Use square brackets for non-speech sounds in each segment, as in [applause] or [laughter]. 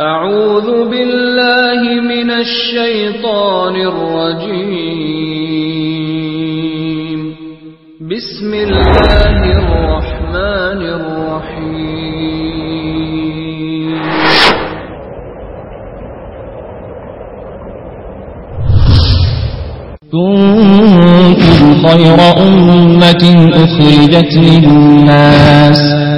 أعوذ بالله من الشيطان الرجيم. بسم الله الرحمن الرحيم. كنتم خير أمة أخرجت للناس.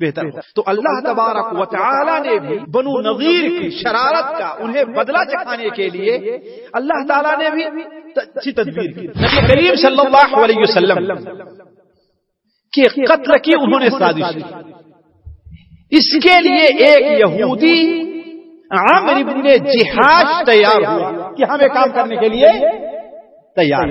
بہتر ہے۔ تو اللہ تبارک و تعالیٰ نے بھی بنو نظیر کی شرارت کا انہیں بدلہ چکھانے کے لیے اللہ تعالیٰ نے بھی اچھی تدبیر کی۔ نبی کریم صلی اللہ علیہ وسلم کے قتل کی انہوں نے سازش کی۔ اس کے لیے ایک یہودی عامر ابن جہاز تیار ہوا کہ ہمیں کام کرنے کے لیے تیار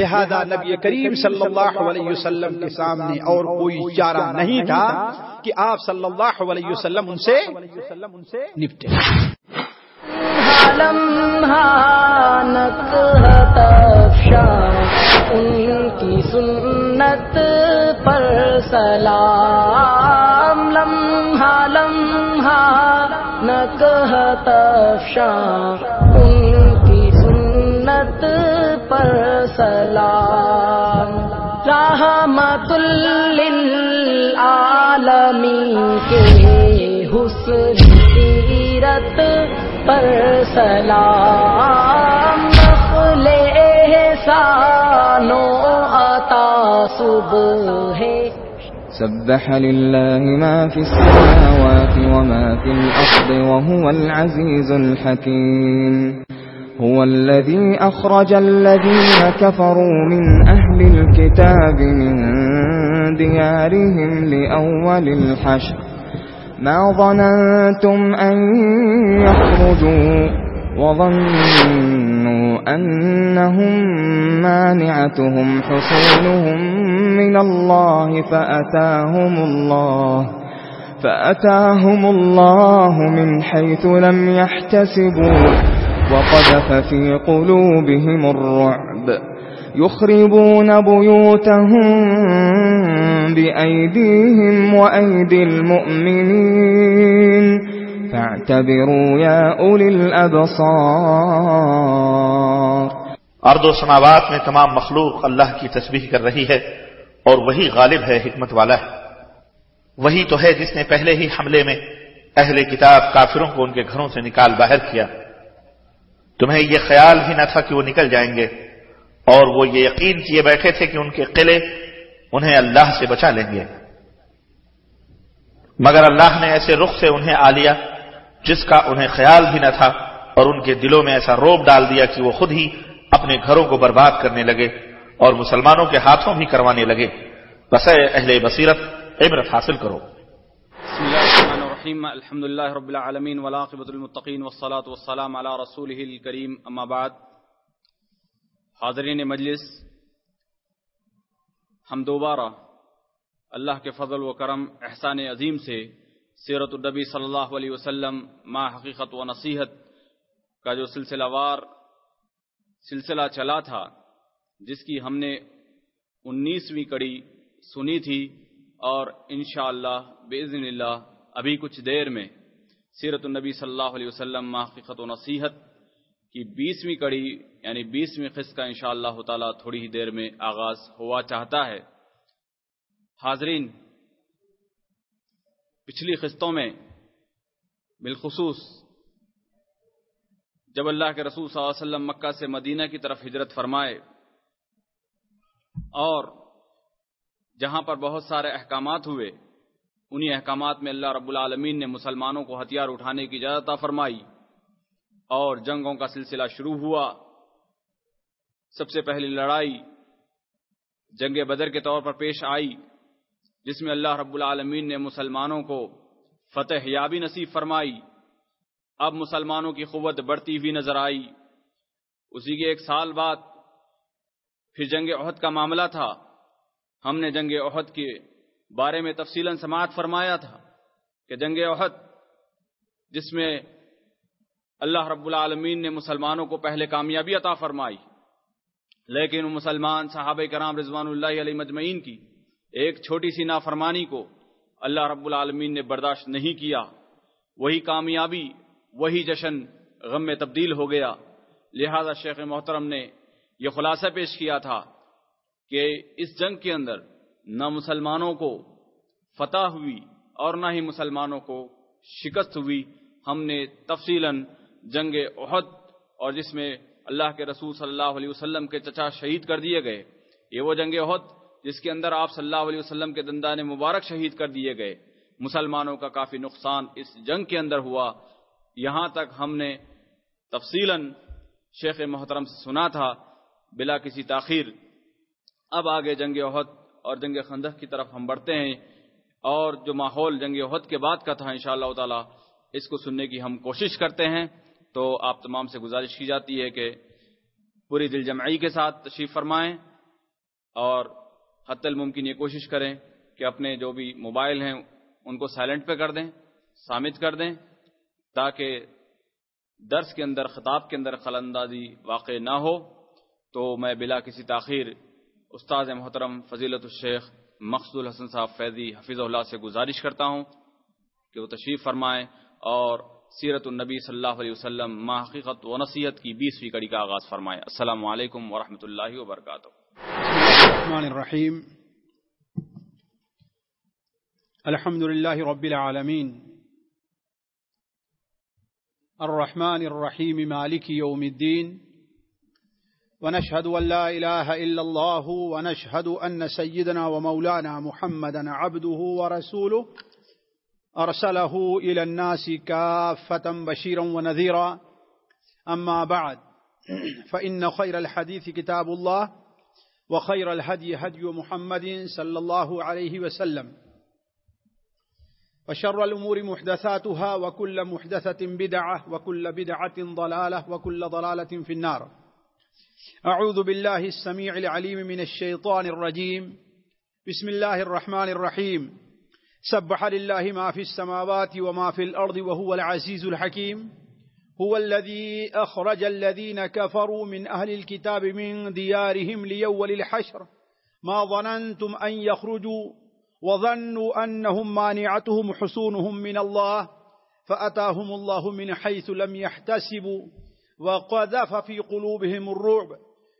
لہذا نبی کریم صلی اللہ علیہ وسلم کے سامنے اور کوئی چارہ نہیں تھا کہ آپ صلی اللہ علیہ وسلم ان سے نپٹے۔ ان کی سنت پر سلام۔ لمحہ لمحہ نک تفشا سلام، نقل احسان و عطا صبح۔ ہے سبح لله ما في السماوات وما في الأرض وهو العزيز الحكيم هو الذي أخرج الذين كفروا من أهل الكتاب من ديارهم لأول الحشر۔ ما ظننتم أن يخرجوا وظنوا أنهم مانعتهم حصولهم من الله، فأتاهم الله فأتاهم الله من حيث لم يحتسبوا. وقذف في قلوبهم الرعب. يخربون بيوتهم بأيديهم وأيدي المؤمنين. فاعتبروا يا أولي الأبصار. ارض و سماوات میں تمام مخلوق اللہ کی تسبیح کر رہی ہے اور وہی غالب ہے حکمت والا ہے۔ وہی تو ہے جس نے پہلے ہی حملے میں اہل کتاب کافروں کو ان کے گھروں سے نکال باہر کیا۔ تمہیں یہ خیال ہی نہ تھا کہ وہ نکل جائیں گے۔ اور وہ یہ یقین کیے بیٹھے تھے کہ ان کے قلعے انہیں اللہ سے بچا لیں گے۔ مگر اللہ نے ایسے رخ سے انہیں آ لیا جس کا انہیں خیال بھی نہ تھا اور ان کے دلوں میں ایسا روب ڈال دیا کہ وہ خود ہی اپنے گھروں کو برباد کرنے لگے اور مسلمانوں کے ہاتھوں بھی کروانے لگے۔ بس اہل بصیرت، عبرت حاصل کرو۔ بسم الله الرحمن الرحيم الحمد لله رب العالمين والعاقبة للمتقين والصلاة والسلام على رسوله الكريم اما بعد۔ حاضرین مجلس، ہم دوبارہ اللہ کے فضل و کرم، احسان عظیم سے سیرت النبی صلی اللہ علیہ وسلم، ما حقیقت و نصیحت کا جو سلسلہ وار، سلسلہ چلا تھا، جس کی ہم نے انیسویں کڑی سنی تھی اور انشاءاللہ باذن اللہ ابھی کچھ دیر میں سیرت النبی صلی اللہ علیہ وسلم، ما حقیقت و نصیحت کی بیسویں کڑی یعنی بیسویں قسط کا انشاء اللہ تعالی تھوڑی ہی دیر میں آغاز ہوا چاہتا ہے۔ حاضرین پچھلی قسطوں میں، بالخصوص جب اللہ کے رسول صلی اللہ علیہ وسلم مکہ سے مدینہ کی طرف ہجرت فرمائے اور جہاں پر بہت سارے احکامات ہوئے، انہی احکامات میں اللہ رب العالمین نے مسلمانوں کو ہتھیار اٹھانے کی اجازت فرمائی اور جنگوں کا سلسلہ شروع ہوا۔ سب سے پہلی لڑائی جنگ بدر کے طور پر پیش آئی۔ جس میں اللہ رب العالمین نے مسلمانوں کو فتح یابی نصیب فرمائی، اب مسلمانوں کی قوت بڑھتی ہوئی نظر آئی۔ اسی کے ایک سال بعد پھر جنگ عہد کا معاملہ تھا۔ ہم نے جنگ عہد کے بارے میں تفصیل سماعت فرمایا تھا کہ جنگ عہد جس میں اللہ رب العالمین نے مسلمانوں کو پہلے کامیابی عطا فرمائی، لیکن مسلمان صحابہ کرام رضوان اللہ علیہ مجمعین کی ایک چھوٹی سی نافرمانی کو اللہ رب العالمین نے برداشت نہیں کیا، وہی کامیابی، وہی جشن غم میں تبدیل ہو گیا۔ لہذا شیخ محترم نے یہ خلاصہ پیش کیا تھا کہ اس جنگ کے اندر نہ مسلمانوں کو فتح ہوئی اور نہ ہی مسلمانوں کو شکست ہوئی۔ ہم نے تفصیل جنگ عہد اور جس میں اللہ کے رسول صلی اللہ علیہ وسلم کے چچا شہید کر دیے گئے، یہ وہ جنگ عہد جس کے اندر آپ صلی اللہ علیہ وسلم کے دندان مبارک شہید کر دیے گئے، مسلمانوں کا کافی نقصان اس جنگ کے اندر ہوا۔ یہاں تک ہم نے تفصیل شیخ محترم سے سنا تھا، بلا کسی تاخیر۔ اب آگے جنگ عہد اور جنگ خندق کی طرف ہم بڑھتے ہیں اور جو ماحول جنگ عہد کے بعد کا تھا انشاءاللہ اللہ تعالی، اس کو سننے کی ہم کوشش کرتے ہیں۔ تو آپ تمام سے گزارش کی جاتی ہے کہ پوری دل جمعی کے ساتھ تشریف فرمائیں اور حت الممکن یہ کوشش کریں کہ اپنے جو بھی موبائل ہیں ان کو سائلنٹ پہ کر دیں سامت کر دیں، تاکہ درس کے اندر، خطاب کے اندر خل اندازی واقع نہ ہو۔ تو میں بلا کسی تاخیر استاد محترم فضیلت الشیخ مقصد الحسن صاحب فیضی حفیظ اللہ سے گزارش کرتا ہوں کہ وہ تشریف فرمائیں اور سیرت النبی صلی اللہ علیہ وسلم ما حقیقت و نصیحت کی بیسویں کڑی کا آغاز فرمائیں۔ السلام علیکم ورحمۃ اللہ وبرکاتہ۔ الرحمن الرحيم. الحمد لله رب العالمين. الرحمن الرحيم، مالك يوم الدين. ونشهد أن لا إله إلا الله، ونشهد أن سيدنا ومولانا محمدا عبده ورسوله. أرسله إلى الناس كافة بشيرا ونذيرا. أما بعد، فإن خير الحديث كتاب الله. وخير الهدي هدي محمد صلى الله عليه وسلم. وشر الأمور محدثاتها وكل محدثة بدعة وكل بدعة ضلالة وكل ضلالة في النار. أعوذ بالله السميع العليم من الشيطان الرجيم. بسم الله الرحمن الرحيم. سبح لله ما في السماوات وما في الأرض وهو العزيز الحكيم. هو الذي أخرج الذين كفروا من أهل الكتاب من ديارهم ليول الحشر. ما ظننتم أن يخرجوا وظنوا أنهم مانعتهم حصونهم من الله، فأتاهم الله من حيث لم يحتسبوا. وقذف في قلوبهم الرعب،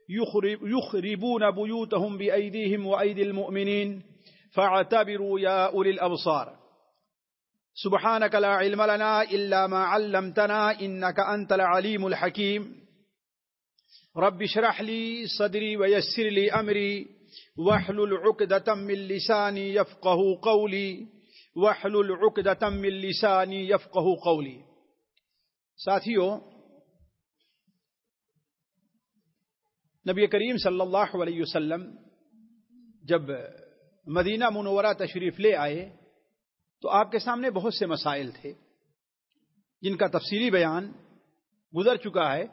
يخرب يخربون بيوتهم بأيديهم وأيدي المؤمنين. فاعتبروا يا أولي الأبصار. سبحانك لا علم لنا إلا ما علمتنا إنك أنت العليم الحكيم. رب اشرح لي صدري ويسر لي أمري. واحلل عقدة من لساني يفقه قولي. واحلل عقدة من لساني يفقه قولي. ساتھیو، نبی کریم صلی اللہ علیہ وسلم جب مدینہ منورہ تشریف لے آئے تو آپ کے سامنے بہت سے مسائل تھے جن کا تفصیلی بیان گزر چکا ہے،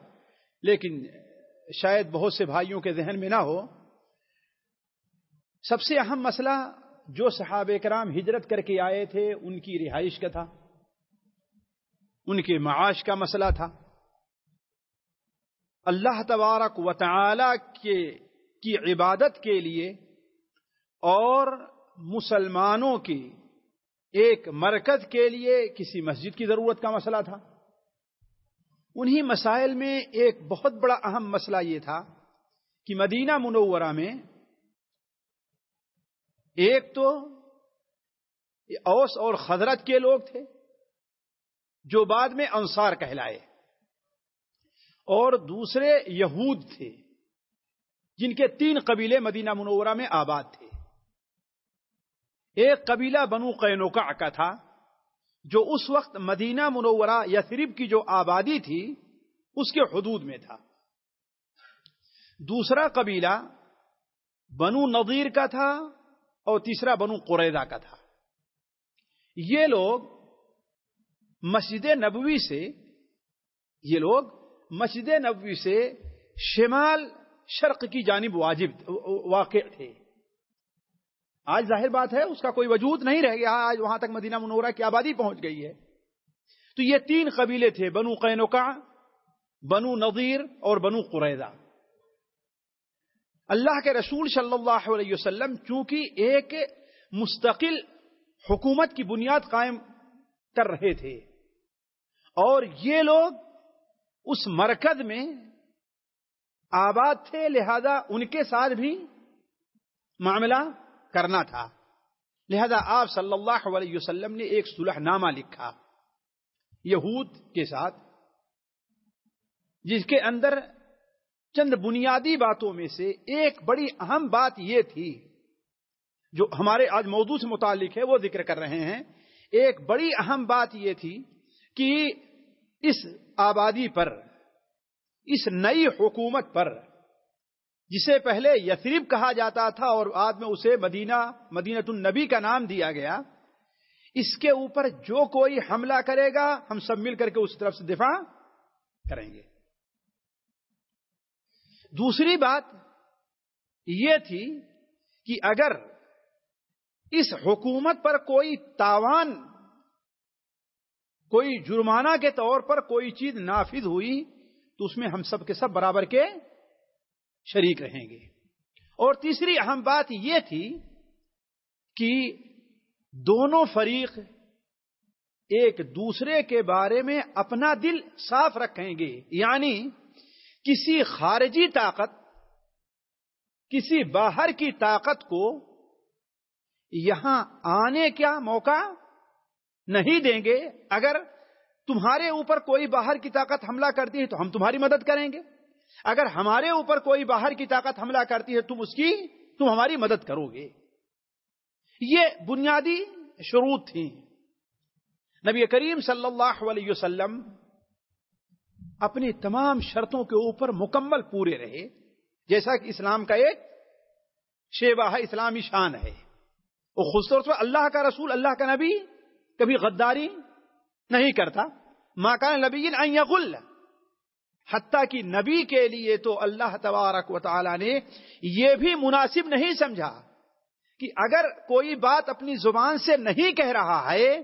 لیکن شاید بہت سے بھائیوں کے ذہن میں نہ ہو۔ سب سے اہم مسئلہ جو صحابہ کرام ہجرت کر کے آئے تھے، ان کی رہائش کا تھا۔ ان کے معاش کا مسئلہ تھا۔ اللہ تبارک و تعالی کے، کی عبادت کے لیے اور مسلمانوں کی ایک مرکز کے لیے کسی مسجد کی ضرورت کا مسئلہ تھا۔ انہی مسائل میں ایک بہت بڑا اہم مسئلہ یہ تھا کہ مدینہ منورہ میں ایک تو اوس اور خضرت کے لوگ تھے جو بعد میں انصار کہلائے اور دوسرے یہود تھے جن کے تین قبیلے مدینہ منورہ میں آباد تھے۔ ایک قبیلہ بنو قینوکا کا تھا، جو اس وقت مدینہ منورہ یثرب کی جو آبادی تھی، اس کے حدود میں تھا۔ دوسرا قبیلہ بنو نظیر کا تھا اور تیسرا بنو قریدا کا تھا۔ یہ لوگ مسجد نبوی سے، یہ لوگ مسجد نبوی سے شمال شرق کی جانب واجب، واقع تھے۔ آج ظاہر بات ہے، اس کا کوئی وجود نہیں رہ گیا، آج وہاں تک مدینہ منورہ کی آبادی پہنچ گئی ہے۔ تو یہ تین قبیلے تھے، بنو قینوکا بنو نظیر اور بنو قریدا اللہ کے رسول صلی اللہ علیہ وسلم چونکہ ایک مستقل حکومت کی بنیاد قائم کر رہے تھے، اور یہ لوگ اس مرکز میں آباد تھے، لہذا ان کے ساتھ بھی معاملہ کرنا تھا۔ لہذا آپ صلی اللہ علیہ وسلم نے ایک صلح نامہ لکھا۔ یہود کے ساتھ، جس کے اندر چند بنیادی باتوں میں سے ایک بڑی اہم بات یہ تھی، جو ہمارے آج موضوع سے متعلق ہے، وہ ذکر کر رہے ہیں۔ ایک بڑی اہم بات یہ تھی کہ اس آبادی پر، اس نئی حکومت پر جسے پہلے یثریب کہا جاتا تھا اور بعد میں اسے مدینہ مدینہ النبی کا نام دیا گیا۔ اس کے اوپر جو کوئی حملہ کرے گا، ہم سب مل کر کے اس طرف سے دفاع کریں گے۔ دوسری بات یہ تھی کہ اگر اس حکومت پر کوئی تاوان، کوئی جرمانہ کے طور پر کوئی چیز نافذ ہوئی، تو اس میں ہم سب کے سب برابر کے شریک رہیں گے۔ اور تیسری اہم بات یہ تھی کہ دونوں فریق ایک دوسرے کے بارے میں اپنا دل صاف رکھیں گے۔ یعنی کسی خارجی طاقت، کسی باہر کی طاقت کو یہاں آنے کا موقع نہیں دیں گے۔ اگر تمہارے اوپر کوئی باہر کی طاقت حملہ کرتی ہے تو ہم تمہاری مدد کریں گے۔ اگر ہمارے اوپر کوئی باہر کی طاقت حملہ کرتی ہے، تم اس کی، تم ہماری مدد کرو گے۔ یہ بنیادی شروط تھی نبی کریم صلی اللہ علیہ وسلم اپنی تمام شرطوں کے اوپر مکمل پورے رہے، جیسا کہ اسلام کا ایک شیوا ہے، اسلامی شان ہے۔ وہ خصوص طور اللہ کا رسول، اللہ کا نبی، کبھی غداری نہیں کرتا۔ ماکان نبی غل حتیٰ کی نبی کے لیے تو اللہ تبارک و تعالی نے یہ بھی مناسب نہیں سمجھا کہ اگر کوئی بات اپنی زبان سے نہیں کہہ رہا ہے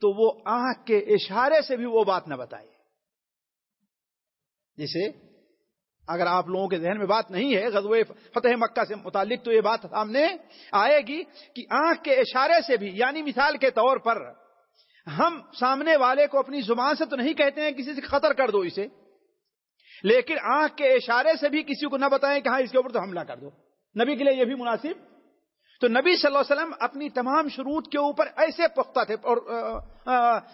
تو وہ آنکھ کے اشارے سے بھی وہ بات نہ بتائے۔ جیسے اگر آپ لوگوں کے ذہن میں بات نہیں ہے، غزوہ فتح مکہ سے متعلق تو یہ بات سامنے آئے گی کہ آنکھ کے اشارے سے بھی یعنی مثال کے طور پر ہم سامنے والے کو اپنی زبان سے تو نہیں کہتے ہیں، کسی سے خطر کر دو اسے۔ لیکن آنکھ کے اشارے سے بھی کسی کو نہ بتائیں کہ ہاں اس کے اوپر تو حملہ کر دو۔ نبی کے لیے یہ بھی مناسب۔ تو نبی صلی اللہ علیہ وسلم اپنی تمام شروط کے اوپر ایسے پختہ تھے اور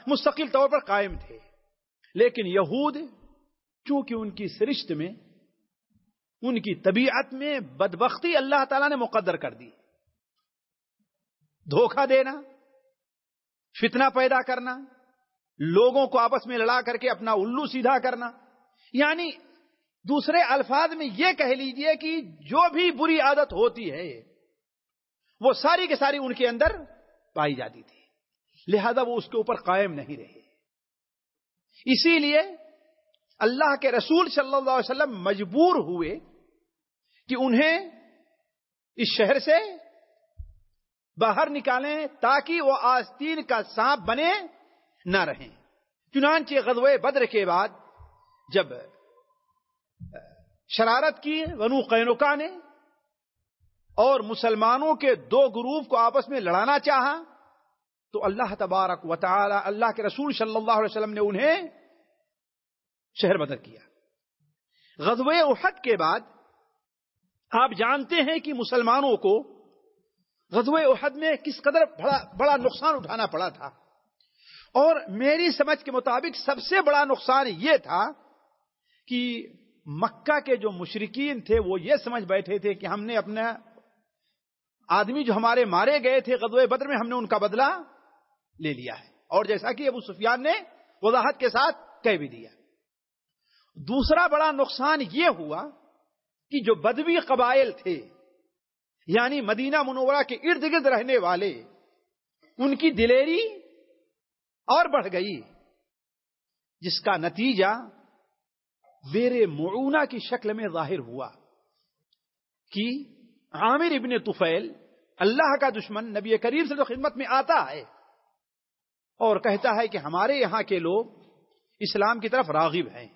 مستقل طور پر قائم تھے۔ لیکن یہود، چونکہ ان کی سرشت میں، ان کی طبیعت میں بدبختی اللہ تعالی نے مقدر کر دی۔ دھوکہ دینا، فتنہ پیدا کرنا، لوگوں کو آپس میں لڑا کر کے اپنا الو سیدھا کرنا یعنی دوسرے الفاظ میں یہ کہہ لیجیے کہ جو بھی بری عادت ہوتی ہے، وہ ساری کے ساری ان کے اندر پائی جاتی تھی۔ لہذا وہ اس کے اوپر قائم نہیں رہے۔ اسی لیے اللہ کے رسول صلی اللہ علیہ وسلم مجبور ہوئے کہ انہیں اس شہر سے باہر نکالیں تاکہ وہ آستین کا سانپ بنے نہ رہیں۔ چنانچہ غزوہ بدر کے بعد جب شرارت کی ونو قینوکا نے اور مسلمانوں کے دو گروپ کو آپس میں لڑانا چاہا، تو اللہ تبارک و تعالی، اللہ کے رسول صلی اللہ علیہ وسلم نے انہیں شہر بدر کیا۔ غزوہ احد کے بعد آپ جانتے ہیں کہ مسلمانوں کو غزوہ احد میں کس قدر بڑا بڑا نقصان اٹھانا پڑا تھا۔ اور میری سمجھ کے مطابق سب سے بڑا نقصان یہ تھا کہ مکہ کے جو مشرقین تھے، وہ یہ سمجھ بیٹھے تھے کہ ہم نے اپنا آدمی جو ہمارے مارے گئے تھے غزوہ بدر میں، ہم نے ان کا بدلہ لے لیا ہے۔ اور جیسا کہ ابو سفیان نے وضاحت کے ساتھ کہہ بھی دیا۔ دوسرا بڑا نقصان یہ ہوا کہ جو بدوی قبائل تھے یعنی مدینہ منورہ کے ارد گرد رہنے والے، ان کی دلیری اور بڑھ گئی، جس کا نتیجہ بیر معونہ کی شکل میں ظاہر ہوا کہ عامر ابن طفیل اللہ کا دشمن نبی کریم سے جو خدمت میں آتا ہے اور کہتا ہے کہ ہمارے یہاں کے لوگ اسلام کی طرف راغب ہیں۔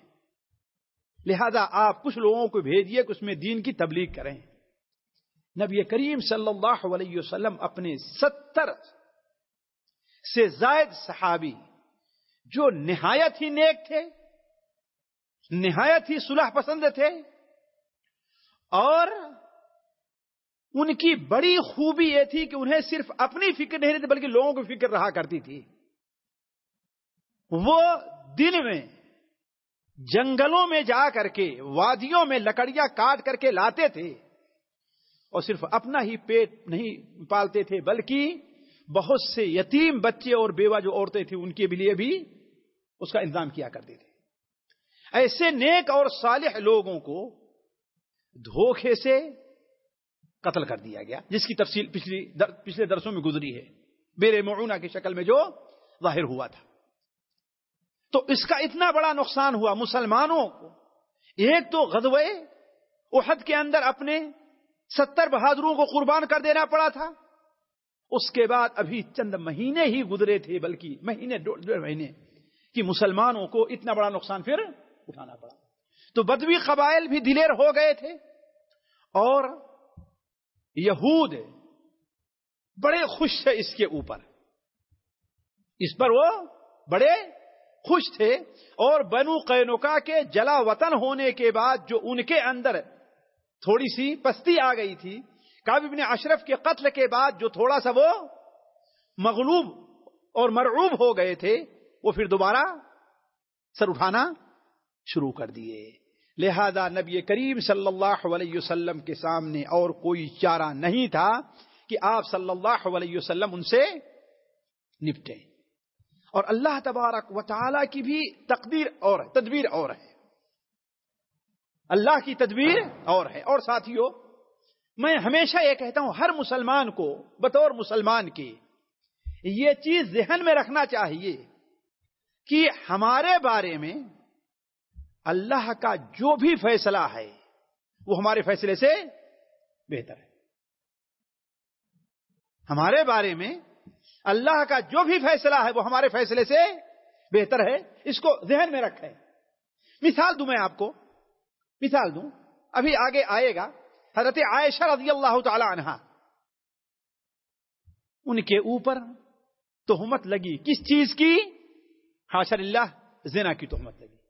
لہذا آپ کچھ لوگوں کو بھیجیے کہ اس میں دین کی تبلیغ کریں۔ نبی کریم صلی اللہ علیہ وسلم اپنے ستر سے زائد صحابی جو نہایت ہی نیک تھے نہایت ہی صلح پسند تھے اور ان کی بڑی خوبی یہ تھی کہ انہیں صرف اپنی فکر نہیں رہتی بلکہ لوگوں کی فکر رہا کرتی تھی۔ وہ دن میں جنگلوں میں جا کر کے، وادیوں میں لکڑیاں کاٹ کر کے لاتے تھے اور صرف اپنا ہی پیٹ نہیں پالتے تھے، بلکہ بہت سے یتیم بچے اور بیوہ جو عورتیں تھیں، ان کے لیے بھی اس کا انتظام کیا کرتے تھے۔ ایسے نیک اور صالح لوگوں کو دھوکے سے قتل کر دیا گیا، جس کی تفصیل پچھلی در، پچھلے درسوں میں گزری ہے بیر معونہ کی شکل میں جو ظاہر ہوا تھا۔ تو اس کا اتنا بڑا نقصان ہوا مسلمانوں کو۔ ایک تو غزوے احد کے اندر اپنے ستر بہادروں کو قربان کر دینا پڑا تھا۔ اس کے بعد ابھی چند مہینے ہی گزرے تھے، بلکہ مہینے ڈیڑھ مہینے، کہ مسلمانوں کو اتنا بڑا نقصان پھر اٹھانا پڑا۔ تو بدوی قبائل بھی دلیر ہو گئے تھے اور یہود بڑے خوش تھے اس کے اوپر۔ اس پر وہ بڑے خوش تھے اور بنو قینوکا کے جلا وطن ہونے کے بعد جو ان کے اندر تھوڑی سی پستی آ گئی تھی کاب ابن اشرف کے قتل کے بعد جو تھوڑا سا وہ مغلوب اور مرعوب ہو گئے تھے، وہ پھر دوبارہ سر اٹھانا شروع کر دیے۔ لہذا نبی کریم صلی اللہ علیہ وسلم کے سامنے اور کوئی چارہ نہیں تھا کہ آپ صلی اللہ علیہ وسلم ان سے نپٹیں۔ اور اللہ تبارک و تعالی کی بھی تقدیر اور ہے تدبیر اور ہے۔ اللہ کی تدبیر اور ہے۔ اور ساتھیوں، میں ہمیشہ یہ کہتا ہوں، ہر مسلمان کو، بطور مسلمان کے، یہ چیز ذہن میں رکھنا چاہیے کہ ہمارے بارے میں اللہ کا جو بھی فیصلہ ہے، وہ ہمارے فیصلے سے بہتر ہے۔ ہمارے بارے میں اللہ کا جو بھی فیصلہ ہے، وہ ہمارے فیصلے سے بہتر ہے۔ اس کو ذہن میں رکھے مثال دوں میں آپ کو۔ مثال دوں۔ ابھی آگے آئے گا۔ حضرت عائشہ رضی اللہ تعالی عنہ۔ ان کے اوپر تہمت لگی۔ کس چیز کی؟ حاشر اللہ، زنا کی تہمت لگی۔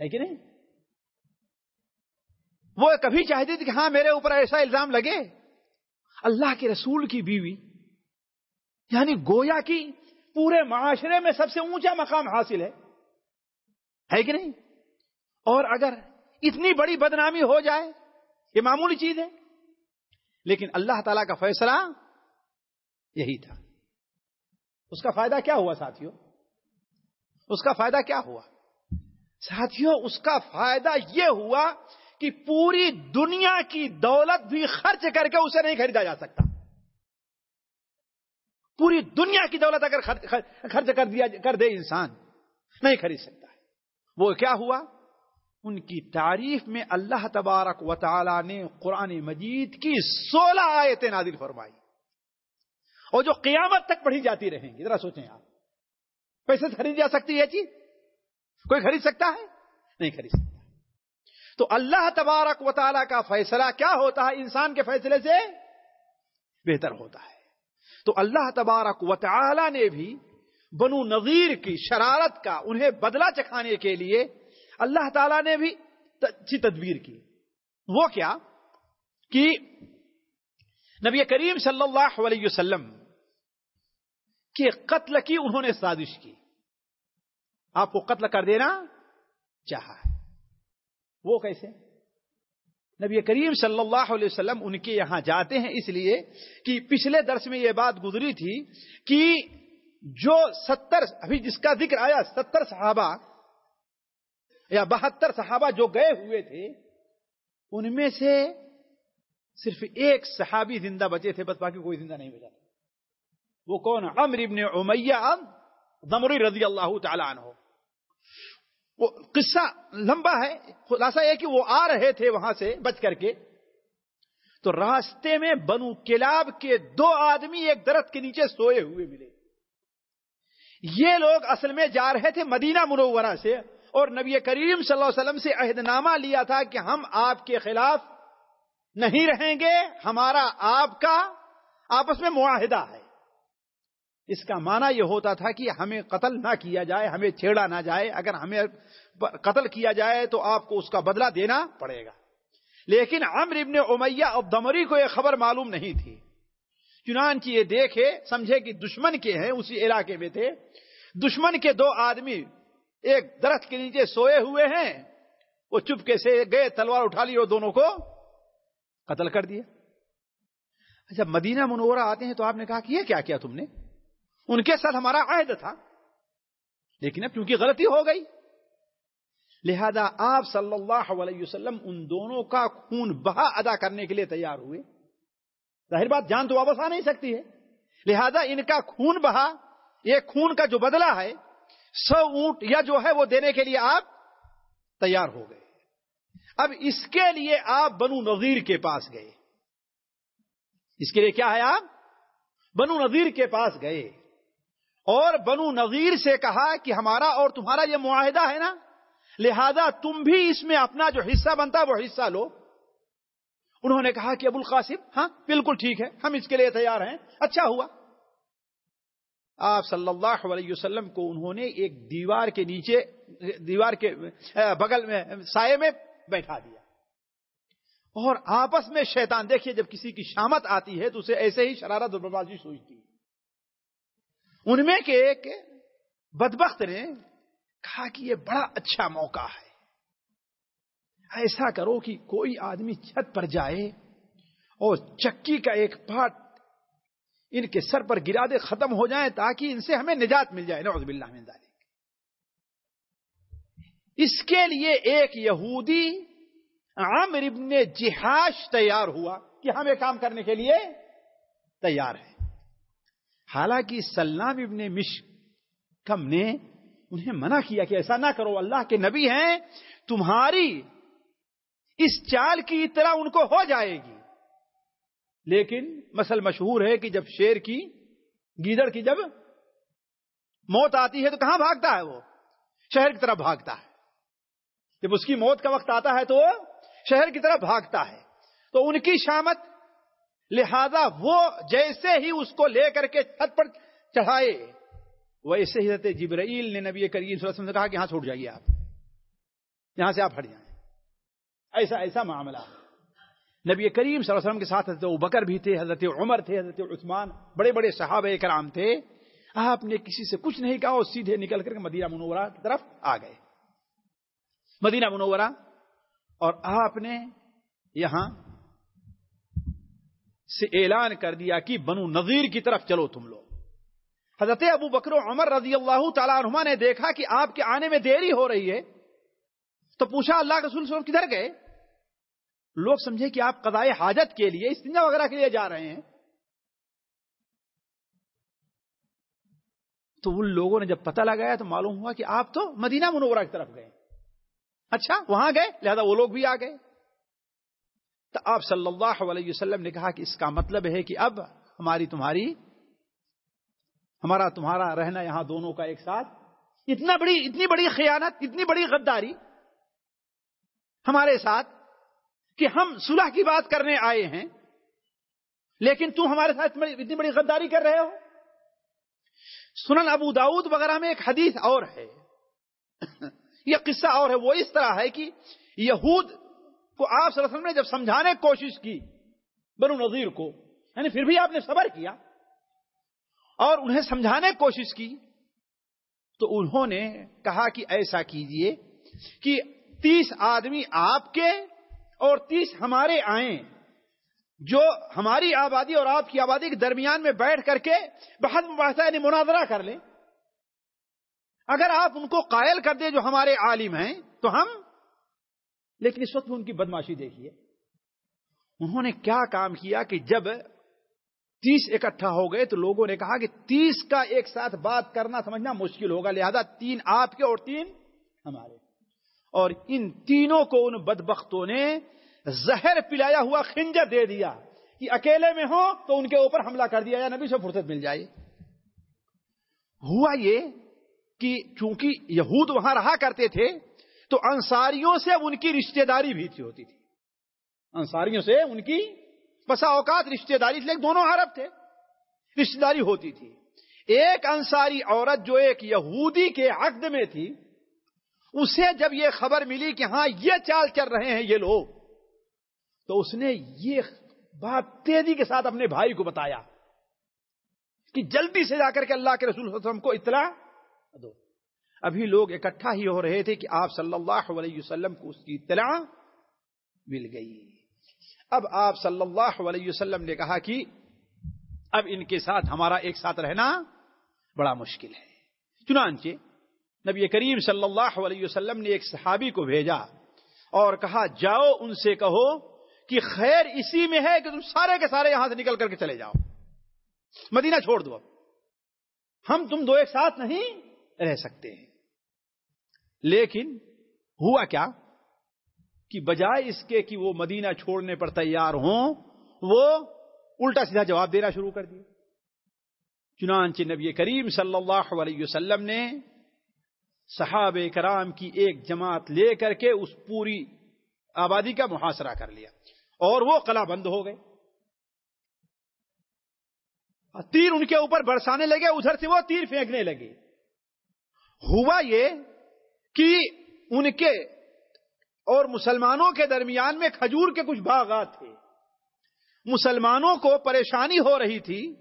ہے کہ نہیں؟ وہ کبھی چاہتی تھی کہ ہاں میرے اوپر ایسا الزام لگے۔ اللہ کے رسول کی بیوی یعنی گویا کی پورے معاشرے میں سب سے اونچا مقام حاصل ہے۔ ہے کہ نہیں؟ اور اگر اتنی بڑی بدنامی ہو جائے، یہ معمولی چیز ہے۔ لیکن اللہ تعالی کا فیصلہ یہی تھا۔ اس کا فائدہ کیا ہوا ساتھیوں؟ اس کا فائدہ کیا ہوا؟ ساتھیوں اس کا فائدہ یہ ہوا کہ پوری دنیا کی دولت بھی خرچ کر کے اسے نہیں خریدا جا سکتا۔ پوری دنیا کی دولت اگر خرچ کر دیا، کر دے انسان، نہیں خرید سکتا۔ ہے وہ کیا ہوا؟ ان کی تعریف میں اللہ تبارک و تعالی نے قرآن مجید کی سولہ آیتیں نازل فرمائی۔ اور جو قیامت تک پڑھی جاتی رہیں گی، ذرا سوچیں آپ۔ پیسے خرید جا سکتی ہے چیز؟ کوئی خرید سکتا ہے؟ نہیں خرید سکتا۔ تو اللہ تبارک و تعالی کا فیصلہ کیا ہوتا ہے؟ انسان کے فیصلے سے بہتر ہوتا ہے۔ تو اللہ تبارک و تعالی نے بھی بنو نظیر کی شرارت کا انہیں بدلہ چکھانے کے لیے اللہ تعالی نے بھی اچھی تدبیر کی۔ وہ کیا؟ کہ نبی کریم صلی اللہ علیہ وسلم کے قتل کی انہوں نے سازش کی۔ آپ کو قتل کر دینا چاہا ہے۔ وہ کیسے؟ نبی کریم صلی اللہ علیہ وسلم ان کے یہاں جاتے ہیں اس لیے کہ پچھلے درس میں یہ بات گزری تھی کہ جو ستر، ابھی جس کا ذکر آیا، ستر صحابہ یا بہتر صحابہ جو گئے ہوئے تھے، ان میں سے صرف ایک صحابی زندہ بچے تھے، بس باقی کوئی زندہ نہیں بچا وہ کون؟ عمر ابن امیہ دمری رضی اللہ تعالی عنہ۔ وہ قصہ لمبا ہے، خلاصہ یہ کہ وہ آ رہے تھے وہاں سے بچ کر کے۔ تو راستے میں بنو کلاب کے دو آدمی ایک درخت کے نیچے سوئے ہوئے ملے۔ یہ لوگ اصل میں جا رہے تھے مدینہ منورہ سے اور نبی کریم صلی اللہ علیہ وسلم سے عہد نامہ لیا تھا کہ ہم آپ کے خلاف نہیں رہیں گے، ہمارا آپ کا آپس میں معاہدہ ہے۔ اس کا معنی یہ ہوتا تھا کہ ہمیں قتل نہ کیا جائے، ہمیں چھیڑا نہ جائے۔ اگر ہمیں قتل کیا جائے تو آپ کو اس کا بدلہ دینا پڑے گا۔ لیکن عمر ابن امیہ اور دمری کو یہ خبر معلوم نہیں تھی۔ چنانچہ یہ دیکھے، سمجھے کہ دشمن کے ہیں، اسی علاقے میں تھے۔ دشمن کے دو آدمی ایک درخت کے نیچے سوئے ہوئے ہیں۔ وہ چپکے سے گئے، تلوار اٹھا لی اور دونوں کو قتل کر دیا۔ جب مدینہ منورہ آتے ہیں تو آپ نے کہا کہ یہ کیا کیا تم نے؟ ان کے ساتھ ہمارا عہد تھا۔ لیکن اب کیونکہ غلطی ہو گئی، لہذا آپ صلی اللہ علیہ وسلم ان دونوں کا خون بہا ادا کرنے کے لیے تیار ہوئے۔ ظاہر بات، جان تو واپس آ نہیں سکتی ہے۔ لہذا ان کا خون بہا، یہ خون کا جو بدلہ ہے، سو اونٹ یا جو ہے وہ دینے کے لیے آپ تیار ہو گئے۔ اب اس کے لیے آپ بنو نظیر کے پاس گئے۔ اس کے لیے کیا ہے آپ؟ بنو نظیر کے پاس گئے۔ اور بنو نظیر سے کہا کہ ہمارا اور تمہارا یہ معاہدہ ہے نا، لہذا تم بھی اس میں اپنا جو حصہ بنتا ہے وہ حصہ لو۔ انہوں نے کہا کہ ابو القاسم ہاں بالکل ٹھیک ہے، ہم اس کے لیے تیار ہیں۔ اچھا ہوا۔ آپ صلی اللہ علیہ وسلم کو انہوں نے ایک دیوار کے نیچے، دیوار کے بغل میں، سائے میں بیٹھا دیا۔ اور آپس میں شیطان، دیکھیے جب کسی کی شامت آتی ہے تو اسے ایسے ہی شرارت اور بربازی سوچتی ہے۔ ان میں کے ایک بدبخت نے کہا کہ یہ بڑا اچھا موقع ہے۔ ایسا کرو کہ کوئی آدمی چھت پر جائے اور چکی کا ایک پاٹ ان کے سر پر گرا دے، ختم ہو جائیں تاکہ ان سے ہمیں نجات مل جائے۔ نعوذ باللہ من ذالک اس کے لیے ایک یہودی عامر ابن جہاش تیار ہوا کہ ہم یہ کام کرنے کے لیے تیار ہے حالانکہ سلام ابن مشکم نے انہیں منع کیا کہ ایسا نہ کرو، اللہ کے نبی ہیں، تمہاری اس چال کی اطلاع ان کو ہو جائے گی۔ لیکن مسل مشہور ہے کہ جب شیر کی گیدڑ کی جب موت آتی ہے تو کہاں بھاگتا ہے وہ؟ شہر کی طرف بھاگتا ہے۔ جب اس کی موت کا وقت آتا ہے تو وہ شہر کی طرف بھاگتا ہے۔ تو ان کی شامت لہذا وہ جیسے ہی اس کو لے کر کے چھت پر چڑھائے ویسے ہی رہتے جبرائیل نے نبی کریم صلی اللہ علیہ وسلم سے کہا کہ یہاں چھوٹ جائیے آپ، یہاں سے آپ ہٹ جائیں۔ ایسا ایسا معاملہ۔ نبی کریم صلی اللہ علیہ وسلم کے ساتھ حضرت بکر بھی تھے، حضرت عمر تھے، حضرت عثمان، بڑے بڑے صحابہ کرام تھے۔ آپ نے کسی سے کچھ نہیں کہا اور سیدھے نکل کر کے مدینہ منورہ کی طرف آ گئے۔ مدینہ منورہ، اور آپ نے یہاں سے اعلان کر دیا کہ بنو نذیر کی طرف چلو تم لوگ۔ حضرت ابو بکر و عمر رضی اللہ تعالیٰ عنہ نے دیکھا کہ آپ کے آنے میں دیری ہو رہی ہے۔ تو پوچھا اللہ کے رسول کدھر گئے؟ لوگ سمجھے کہ آپ قضائے حاجت کے لیے، استنجا وغیرہ کے لیے جا رہے ہیں۔ تو ان لوگوں نے جب پتہ لگایا تو معلوم ہوا کہ آپ تو مدینہ منورہ کی طرف گئے۔ اچھا وہاں گئے، لہذا وہ لوگ بھی آ گئے۔ تو آپ صلی اللہ علیہ وسلم نے کہا کہ اس کا مطلب ہے کہ اب ہماری تمہاری، ہمارا تمہارا رہنا یہاں دونوں کا ایک ساتھ۔ اتنا بڑی، اتنی بڑی خیانت، اتنی بڑی غداری ہمارے ساتھ کہ ہم صلح کی بات کرنے آئے ہیں، لیکن تم ہمارے ساتھ اتنی بڑی غداری کر رہے ہو۔ سنن ابو داود وغیرہ میں ایک حدیث اور ہے، یہ قصہ اور ہے، وہ اس طرح ہے کہ یہود کو آپ صلی اللہ علیہ وسلم نے جب سمجھانے کی کوشش کی بنو نذیر کو یعنی پھر بھی آپ نے صبر کیا اور انہیں سمجھانے کی کوشش کی، تو انہوں نے کہا کہ ایسا کیجیے کہ تیس آدمی آپ کے اور تیس ہمارے آئیں، جو ہماری آبادی اور آپ کی آبادی کے درمیان میں بیٹھ کر کے بہت مباحثہ یعنی مناظرہ کر لیں۔ اگر آپ ان کو قائل کر دیں جو ہمارے عالم ہیں، تو ہم لیکن اس وقت ان کی بدماشی دیکھیے۔ انہوں نے کیا کام کیا کہ جب تیس اکٹھا ہو گئے تو لوگوں نے کہا کہ تیس کا ایک ساتھ بات کرنا سمجھنا مشکل ہوگا، لہذا تین آپ کے اور تین ہمارے۔ اور ان تینوں کو ان بدبختوں نے زہر پلایا ہوا خنجر دے دیا کہ اکیلے میں ہو تو ان کے اوپر حملہ کر دیا، یا نبی سے فرصت مل جائے۔ ہوا یہ کہ چونکہ یہود وہاں رہا کرتے تھے تو انصاریوں سے ان کی رشتہ داری بھی تھی، ہوتی تھی۔ انصاریوں سے ان کی بسا اوقات رشتہ داری لیکن دونوں عرب تھے۔ رشتہ داری ہوتی تھی۔ ایک انصاری عورت جو ایک یہودی کے عقد میں تھی، اسے جب یہ خبر ملی کہ ہاں یہ چال چل رہے ہیں یہ لوگ، تو اس نے یہ بات تیزی کے ساتھ اپنے بھائی کو بتایا کہ جلدی سے جا کر کے اللہ کے رسول صلی اللہ علیہ وسلم کو اطلاع دو۔ ابھی لوگ اکٹھا ہی ہو رہے تھے کہ آپ صلی اللہ علیہ وسلم کو اس کی اطلاع مل گئی۔ اب آپ صلی اللہ علیہ وسلم نے کہا کہ اب ان کے ساتھ ہمارا ایک ساتھ رہنا بڑا مشکل ہے۔ چنانچہ نبی کریم صلی اللہ علیہ وسلم نے ایک صحابی کو بھیجا اور کہا، جاؤ ان سے کہو کہ خیر اسی میں ہے کہ تم سارے کے سارے یہاں سے نکل کر کے چلے جاؤ۔ مدینہ چھوڑ دو۔ ہم تم دو ایک ساتھ نہیں رہ سکتے۔ ہیں لیکن ہوا کیا کہ بجائے اس کے کہ وہ مدینہ چھوڑنے پر تیار ہوں، وہ الٹا سیدھا جواب دینا شروع کر دیا۔ چنانچہ نبی کریم صلی اللہ علیہ وسلم نے صحابہ کرام کی ایک جماعت لے کر کے اس پوری آبادی کا محاصرہ کر لیا اور وہ قلعہ بند ہو گئے۔ تیر ان کے اوپر برسانے لگے، ادھر سے وہ تیر پھینکنے لگے۔ ہوا یہ کہ ان کے اور مسلمانوں کے درمیان میں کھجور کے کچھ باغات تھے۔ مسلمانوں کو پریشانی ہو رہی تھی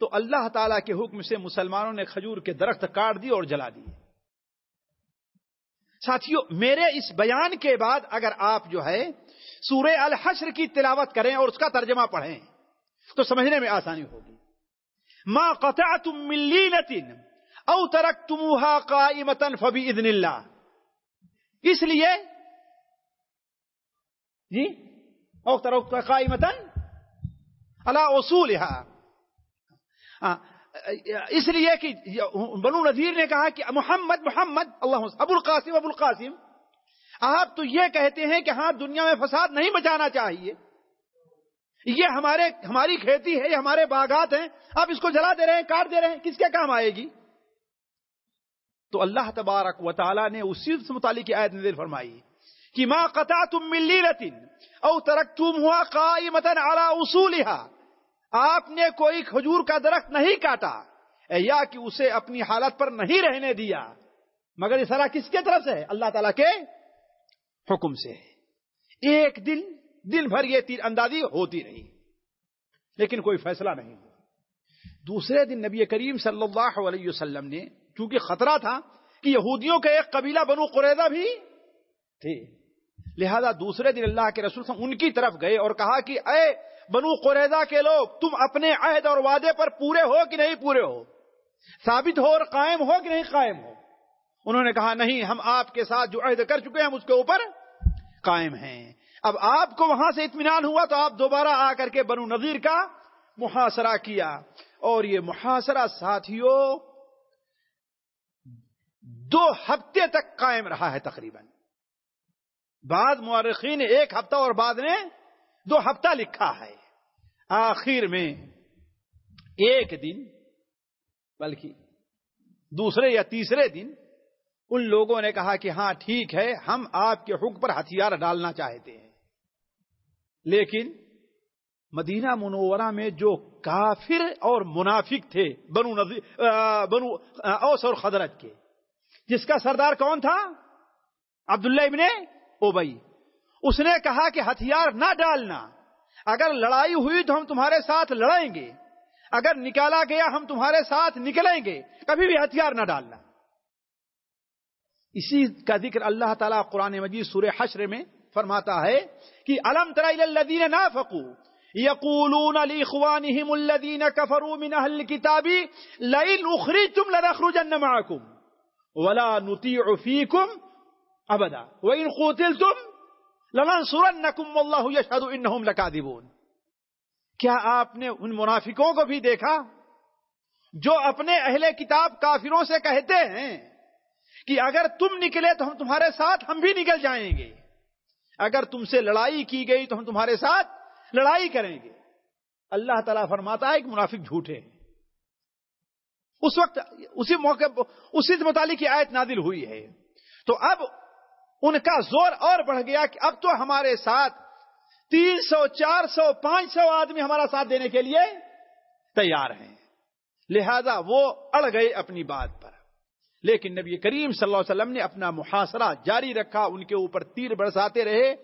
تو اللہ تعالی کے حکم سے مسلمانوں نے کھجور کے درخت کاٹ دی اور جلا دیے۔ ساتھیوں میرے اس بیان کے بعد اگر آپ جو ہے سورہ الحشر کی تلاوت کریں اور اس کا ترجمہ پڑھیں تو سمجھنے میں آسانی ہوگی۔ ما قطعتم من لینتن او ترکتموها قائمتا فبئذن اللہ۔ اس لیے جی؟ او ترکتموها قائمتا علی اصولها ہاں، اس لیے کہ بنو نذیر نے کہا کہ محمد محمد، اللہ ابو القاسم ابو القاسم، آپ تو یہ کہتے ہیں کہ ہاں دنیا میں فساد نہیں بچانا چاہیے۔ یہ ہمارے، ہماری کھیتی ہے، یہ ہمارے باغات ہیں۔ آپ اس کو جلا دے رہے ہیں، کاٹ دے رہے ہیں، کس کے کام آئے گی؟ تو اللہ تبارک و تعالیٰ نے اسی سے متعلق آیت نظر فرمائی کہ ما قطع تم ملی رتن او ترک تم ہوا قائی اعلی آپ نے کوئی کھجور کا درخت نہیں کاٹا۔ یا کہ اسے اپنی حالت پر نہیں رہنے دیا۔ مگر یہ سارا کس کے طرف سے؟ ہے اللہ تعالی کے حکم سے۔ ایک دن دن بھر یہ تیر اندازی ہوتی رہی۔ لیکن کوئی فیصلہ نہیں دوسرے دن نبی کریم صلی اللہ علیہ وسلم نے چونکہ خطرہ تھا کہ یہودیوں کا ایک قبیلہ بنو قریضہ بھی تھے۔ لہذا دوسرے دن اللہ کے رسول ان کی طرف گئے اور کہا کہ اے بنو قریضہ کے لوگ، تم اپنے عہد اور وعدے پر پورے ہو کہ نہیں پورے ہو؟ ثابت ہو اور قائم ہو کہ نہیں قائم ہو؟ انہوں نے کہا، نہیں، ہم آپ کے ساتھ جو عہد کر چکے ہیں، ہم اس کے اوپر قائم ہیں۔ اب آپ کو وہاں سے اطمینان ہوا تو آپ دوبارہ آ کر کے بنو نذیر کا محاصرہ کیا۔ اور یہ محاصرہ ساتھیوں دو ہفتے تک قائم رہا ہے تقریباً۔ بعد مورخین نے ایک ہفتہ اور بعد نے دو ہفتہ لکھا ہے۔ آخر میں ایک دن بلکہ دوسرے یا تیسرے دن ان لوگوں نے کہا کہ ہاں ٹھیک ہے، ہم آپ کے حکم پر ہتھیار ڈالنا چاہتے ہیں۔ لیکن مدینہ منورہ میں جو کافر اور منافق تھے، بنو نظیر بنو اوس اور خدرت کے جس کا سردار کون تھا؟ عبداللہ ابن اوبئی اس نے کہا کہ ہتھیار نہ ڈالنا۔ اگر لڑائی ہوئی تو ہم تمہارے ساتھ لڑیں گے۔ اگر نکالا گیا ہم تمہارے ساتھ نکلیں گے۔ کبھی بھی ہتھیار نہ ڈالنا۔ اسی کا ذکر اللہ تعالیٰ قرآن مجید سورہ حشر میں فرماتا ہے کہ الم ترین نافقو یقولون لاخوانهم الذين كفروا من اهل الكتاب لئن اخرجتم لنخرجن معكم ولا نطيع فيكم ابدا وان قتلتم لننصرنكم والله يشهد انهم لكاذبون. کیا آپ نے ان منافقوں کو بھی دیکھا جو اپنے اہل کتاب کافروں سے کہتے ہیں کہ اگر تم نکلے تو ہم تمہارے ساتھ، ہم بھی نکل جائیں گے۔ اگر تم سے لڑائی کی گئی تو ہم تمہارے ساتھ لڑائی کریں گے۔ اللہ تعالیٰ فرماتا ہے کہ منافق جھوٹے ہیں۔ اس وقت اسی موقع اسی متعلق کی آیت نادل ہوئی ہے۔ تو اب ان کا زور اور بڑھ گیا کہ اب تو ہمارے ساتھ تین سو، چار سو، پانچ سو آدمی ہمارا ساتھ دینے کے لیے تیار ہیں۔ لہذا وہ اڑ گئے اپنی بات پر۔ لیکن نبی کریم صلی اللہ علیہ وسلم نے اپنا محاصرہ جاری رکھا، ان کے اوپر تیر برساتے رہے۔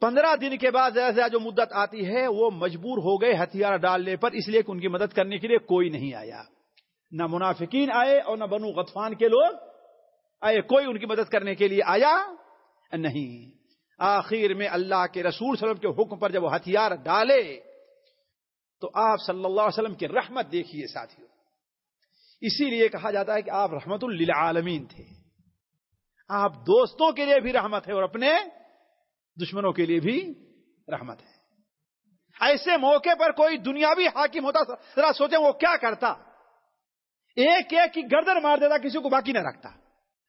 پندرہ دن کے بعد زیادہ زیادہ جو مدت آتی ہے، وہ مجبور ہو گئے ہتھیار ڈالنے پر، اس لیے کہ ان کی مدد کرنے کے لیے کوئی نہیں آیا۔ نہ منافقین آئے اور نہ بنو غطفان کے لوگ آئے۔ کوئی ان کی مدد کرنے کے لیے آیا نہیں۔ آخر میں اللہ کے رسول صلی اللہ علیہ وسلم کے حکم پر جب وہ ہتھیار ڈالے، تو آپ صلی اللہ علیہ وسلم کی رحمت دیکھیے ساتھیوں اسی لیے کہا جاتا ہے کہ آپ رحمت للعالمین تھے۔ آپ دوستوں کے لیے بھی رحمت ہے اور اپنے دشمنوں کے لیے بھی رحمت ہے۔ ایسے موقع پر کوئی دنیاوی حاکم ہوتا، ذرا سوچیں وہ کیا کرتا۔ ایک ایک کی گردن مار دیتا، کسی کو باقی نہ رکھتا۔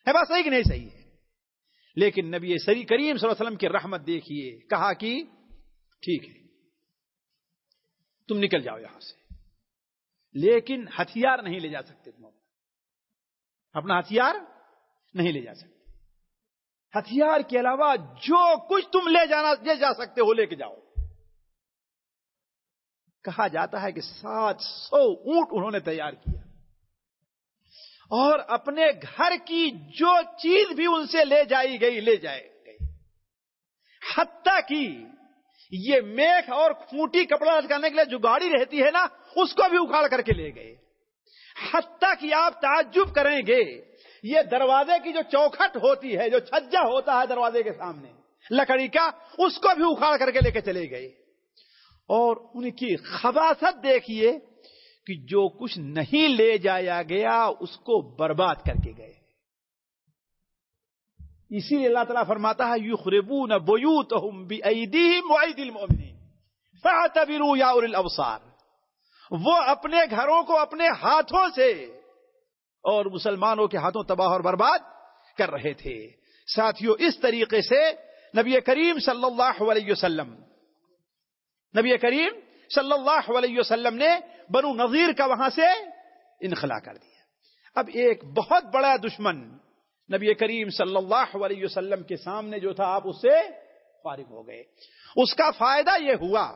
ہے بات صحیح کہ نہیں صحیح ہے؟ لیکن نبی سری کریم صلی اللہ علیہ وسلم کی رحمت دیکھیے، کہا کہ ٹھیک ہے، تم نکل جاؤ یہاں سے۔ لیکن ہتھیار نہیں لے جا سکتے تم اپنا۔ ہتھیار نہیں لے جا سکتے۔ ہتھیار کے علاوہ جو کچھ تم لے جانا، لے جا سکتے ہو، لے کے جاؤ۔ کہا جاتا ہے کہ سات سو اونٹ انہوں نے تیار کیا۔ اور اپنے گھر کی جو چیز بھی ان سے لے جائی گئی، لے جائے گئی۔ حتیٰ کی یہ میخ اور کھوٹی کپڑا لٹکانے کے لیے جو گاڑی رہتی ہے نا، اس کو بھی اکھاڑ کر کے لے گئے۔ حتیٰ کہ آپ تعجب کریں گے، یہ دروازے کی جو چوکھٹ ہوتی ہے، جو چھجا ہوتا ہے دروازے کے سامنے، لکڑی کا، اس کو بھی اکھاڑ کر کے لے کے چلے گئے۔ اور ان کی خباست دیکھیے کہ جو کچھ نہیں لے جایا گیا اس کو برباد کر کے گئے۔ اسی لیے اللہ تعالیٰ فرماتا ہے یو خربو نہ بویو تو یا الابصار۔ وہ اپنے گھروں کو اپنے ہاتھوں سے اور مسلمانوں کے ہاتھوں تباہ اور برباد کر رہے تھے۔ ساتھیوں اس طریقے سے نبی کریم صلی اللہ علیہ وسلم، نبی کریم صلی اللہ علیہ وسلم نے بنو نظیر کا وہاں سے انخلا کر دیا۔ اب ایک بہت بڑا دشمن نبی کریم صلی اللہ علیہ وسلم کے سامنے جو تھا، آپ اس سے فارغ ہو گئے۔ اس کا فائدہ یہ ہوا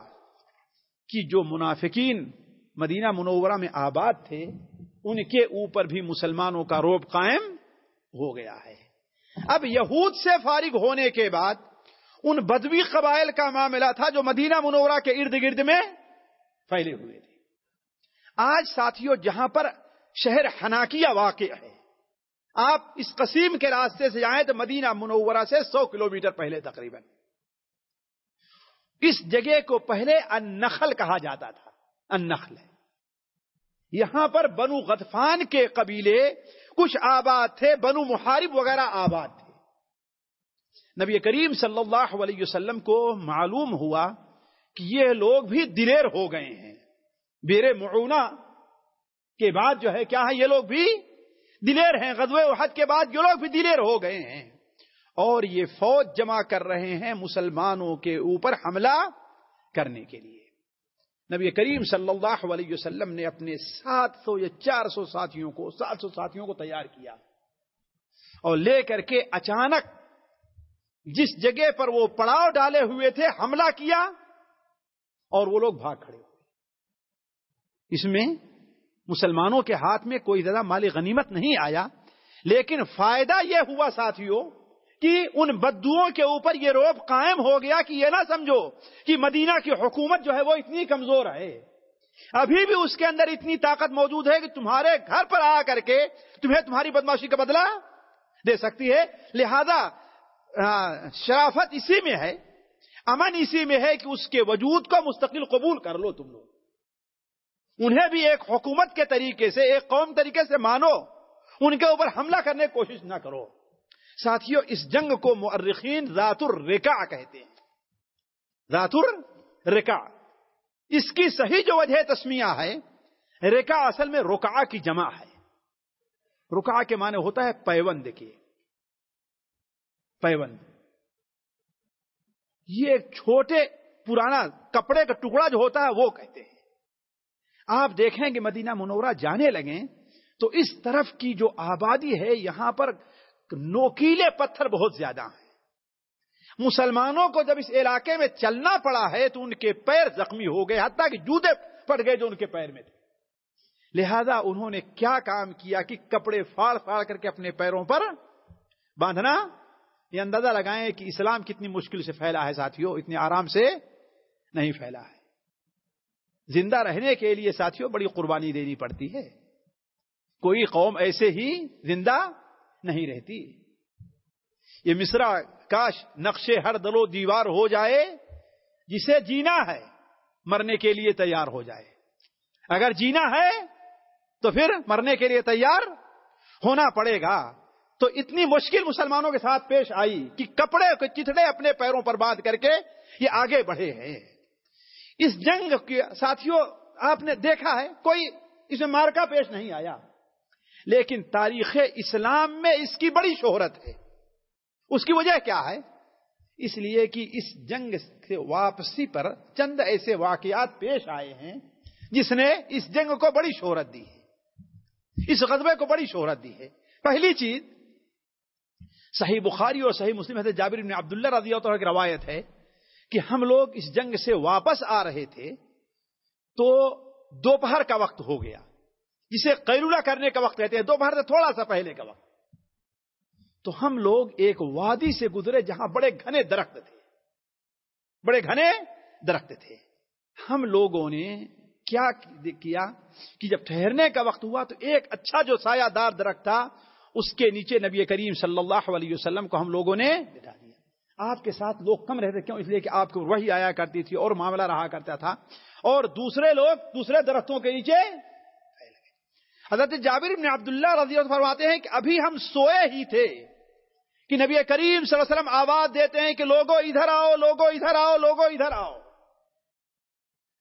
کہ جو منافقین مدینہ منورہ میں آباد تھے، ان کے اوپر بھی مسلمانوں کا روب قائم ہو گیا ہے۔ اب یہود سے فارغ ہونے کے بعد ان بدوی قبائل کا معاملہ تھا جو مدینہ منورہ کے ارد گرد میں پھیلے ہوئے تھے۔ آج ساتھیوں جہاں پر شہر حناکیہ واقع ہے۔ آپ اس قسیم کے راستے سے جائیں تو مدینہ منورہ سے سو کلومیٹر پہلے تقریباً۔ اس جگہ کو پہلے النخل کہا جاتا تھا، النخل۔ یہاں پر بنو غطفان کے قبیلے کچھ آباد تھے، بنو محارب وغیرہ آباد تھے۔ نبی کریم صلی اللہ علیہ وسلم کو معلوم ہوا کہ یہ لوگ بھی دلیر ہو گئے ہیں۔ بیر معونہ کے بعد جو ہے، کیا ہے؟ یہ لوگ بھی دلیر ہیں۔ غزوہ احد کے بعد یہ لوگ بھی دلیر ہو گئے ہیں۔ اور یہ فوج جمع کر رہے ہیں مسلمانوں کے اوپر حملہ کرنے کے لیے۔ نبی کریم صلی اللہ علیہ وسلم نے اپنے سات سو یا چار سو ساتھیوں کو، سات سو ساتھیوں کو تیار کیا۔ اور لے کر کے اچانک جس جگہ پر وہ پڑاؤ ڈالے ہوئے تھے، حملہ کیا اور وہ لوگ بھاگ کھڑے اس میں مسلمانوں کے ہاتھ میں کوئی زیادہ مالی غنیمت نہیں آیا، لیکن فائدہ یہ ہوا ساتھیوں کہ ان بدوؤں کے اوپر یہ روب قائم ہو گیا کہ یہ نہ سمجھو کہ مدینہ کی حکومت جو ہے وہ اتنی کمزور ہے۔ ابھی بھی اس کے اندر اتنی طاقت موجود ہے کہ تمہارے گھر پر آ کر کے تمہیں تمہاری بدماشی کا بدلہ دے سکتی ہے۔ لہذا شرافت اسی میں ہے، امن اسی میں ہے کہ اس کے وجود کو مستقل قبول کر لو تم لوگ۔ انہیں بھی ایک حکومت کے طریقے سے، ایک قوم طریقے سے مانو۔ ان کے اوپر حملہ کرنے کی کوشش نہ کرو۔ ساتھیوں اس جنگ کو مؤرخین ذات الرکا کہتے ہیں۔ ذات الرکا اس کی صحیح جو وجہ تسمیہ ہے ریکا اصل میں رکا کی جمع ہے۔ رکا کے معنی ہوتا ہے پیون دیکھیے پیون یہ ایک چھوٹے پرانا کپڑے کا ٹکڑا جو ہوتا ہے، وہ کہتے ہیں۔ آپ دیکھیں کہ مدینہ منورہ جانے لگیں تو اس طرف کی جو آبادی ہے یہاں پر نوکیلے پتھر بہت زیادہ ہیں۔ مسلمانوں کو جب اس علاقے میں چلنا پڑا ہے تو ان کے پیر زخمی ہو گئے، حتیٰ کہ جوتے پڑ گئے جو ان کے پیر میں تھے۔ لہذا انہوں نے کیا کام کیا کہ کپڑے پھاڑ پھاڑ کر کے اپنے پیروں پر باندھنا۔ یہ اندازہ لگائیں کہ اسلام کتنی مشکل سے پھیلا ہے ساتھیوں، اتنے آرام سے نہیں پھیلا ہے۔ زندہ رہنے کے لیے ساتھیوں بڑی قربانی دینی پڑتی ہے۔ کوئی قوم ایسے ہی زندہ نہیں رہتی۔ یہ مصرا کاش نقشے ہر دلو دیوار ہو جائے، جسے جینا ہے مرنے کے لیے تیار ہو جائے۔ اگر جینا ہے تو پھر مرنے کے لیے تیار ہونا پڑے گا۔ تو اتنی مشکل مسلمانوں کے ساتھ پیش آئی کہ کپڑے کے چتڑے اپنے پیروں پر باندھ کر کے یہ آگے بڑھے ہیں۔ اس جنگ کے ساتھیوں، آپ نے دیکھا ہے، کوئی اس میں مارکا پیش نہیں آیا۔ لیکن تاریخ اسلام میں اس کی بڑی شہرت ہے۔ اس کی وجہ کیا ہے؟ اس لیے کہ اس جنگ سے واپسی پر چند ایسے واقعات پیش آئے ہیں، جس نے اس جنگ کو بڑی شہرت دی ہے۔ اس غذبے کو بڑی شہرت دی ہے۔ پہلی چیز، صحیح بخاری اور صحیح مسلم حضرت جابر بن عبداللہ رضی اللہ کی روایت ہے کہ ہم لوگ اس جنگ سے واپس آ رہے تھے تو دوپہر کا وقت ہو گیا۔ جسے قیرولہ کرنے کا وقت کہتے ہیں، دوپہر سے تھوڑا سا پہلے کا وقت۔ تو ہم لوگ ایک وادی سے گزرے جہاں بڑے گھنے درخت تھے۔ بڑے گھنے درخت تھے۔ ہم لوگوں نے کیا کیا کہ جب ٹھہرنے کا وقت ہوا تو ایک اچھا جو سایہ دار درخت تھا، اس کے نیچے نبی کریم صلی اللہ علیہ وسلم کو ہم لوگوں نے بٹھا آپ کے ساتھ لوگ کم رہتے کیوں؟ اس لیے کہ آپ کو وہی آیا کرتی تھی اور معاملہ رہا کرتا تھا۔ اور دوسرے لوگ دوسرے درختوں کے نیچے حضرت جابر بن عبداللہ رضی اللہ فرماتے ہیں کہ ابھی ہم سوئے ہی تھے کہ نبی کریم صلی اللہ علیہ وسلم آواز دیتے ہیں کہ لوگو ادھر آؤ، لوگو ادھر آؤ، لوگو ادھر آؤ۔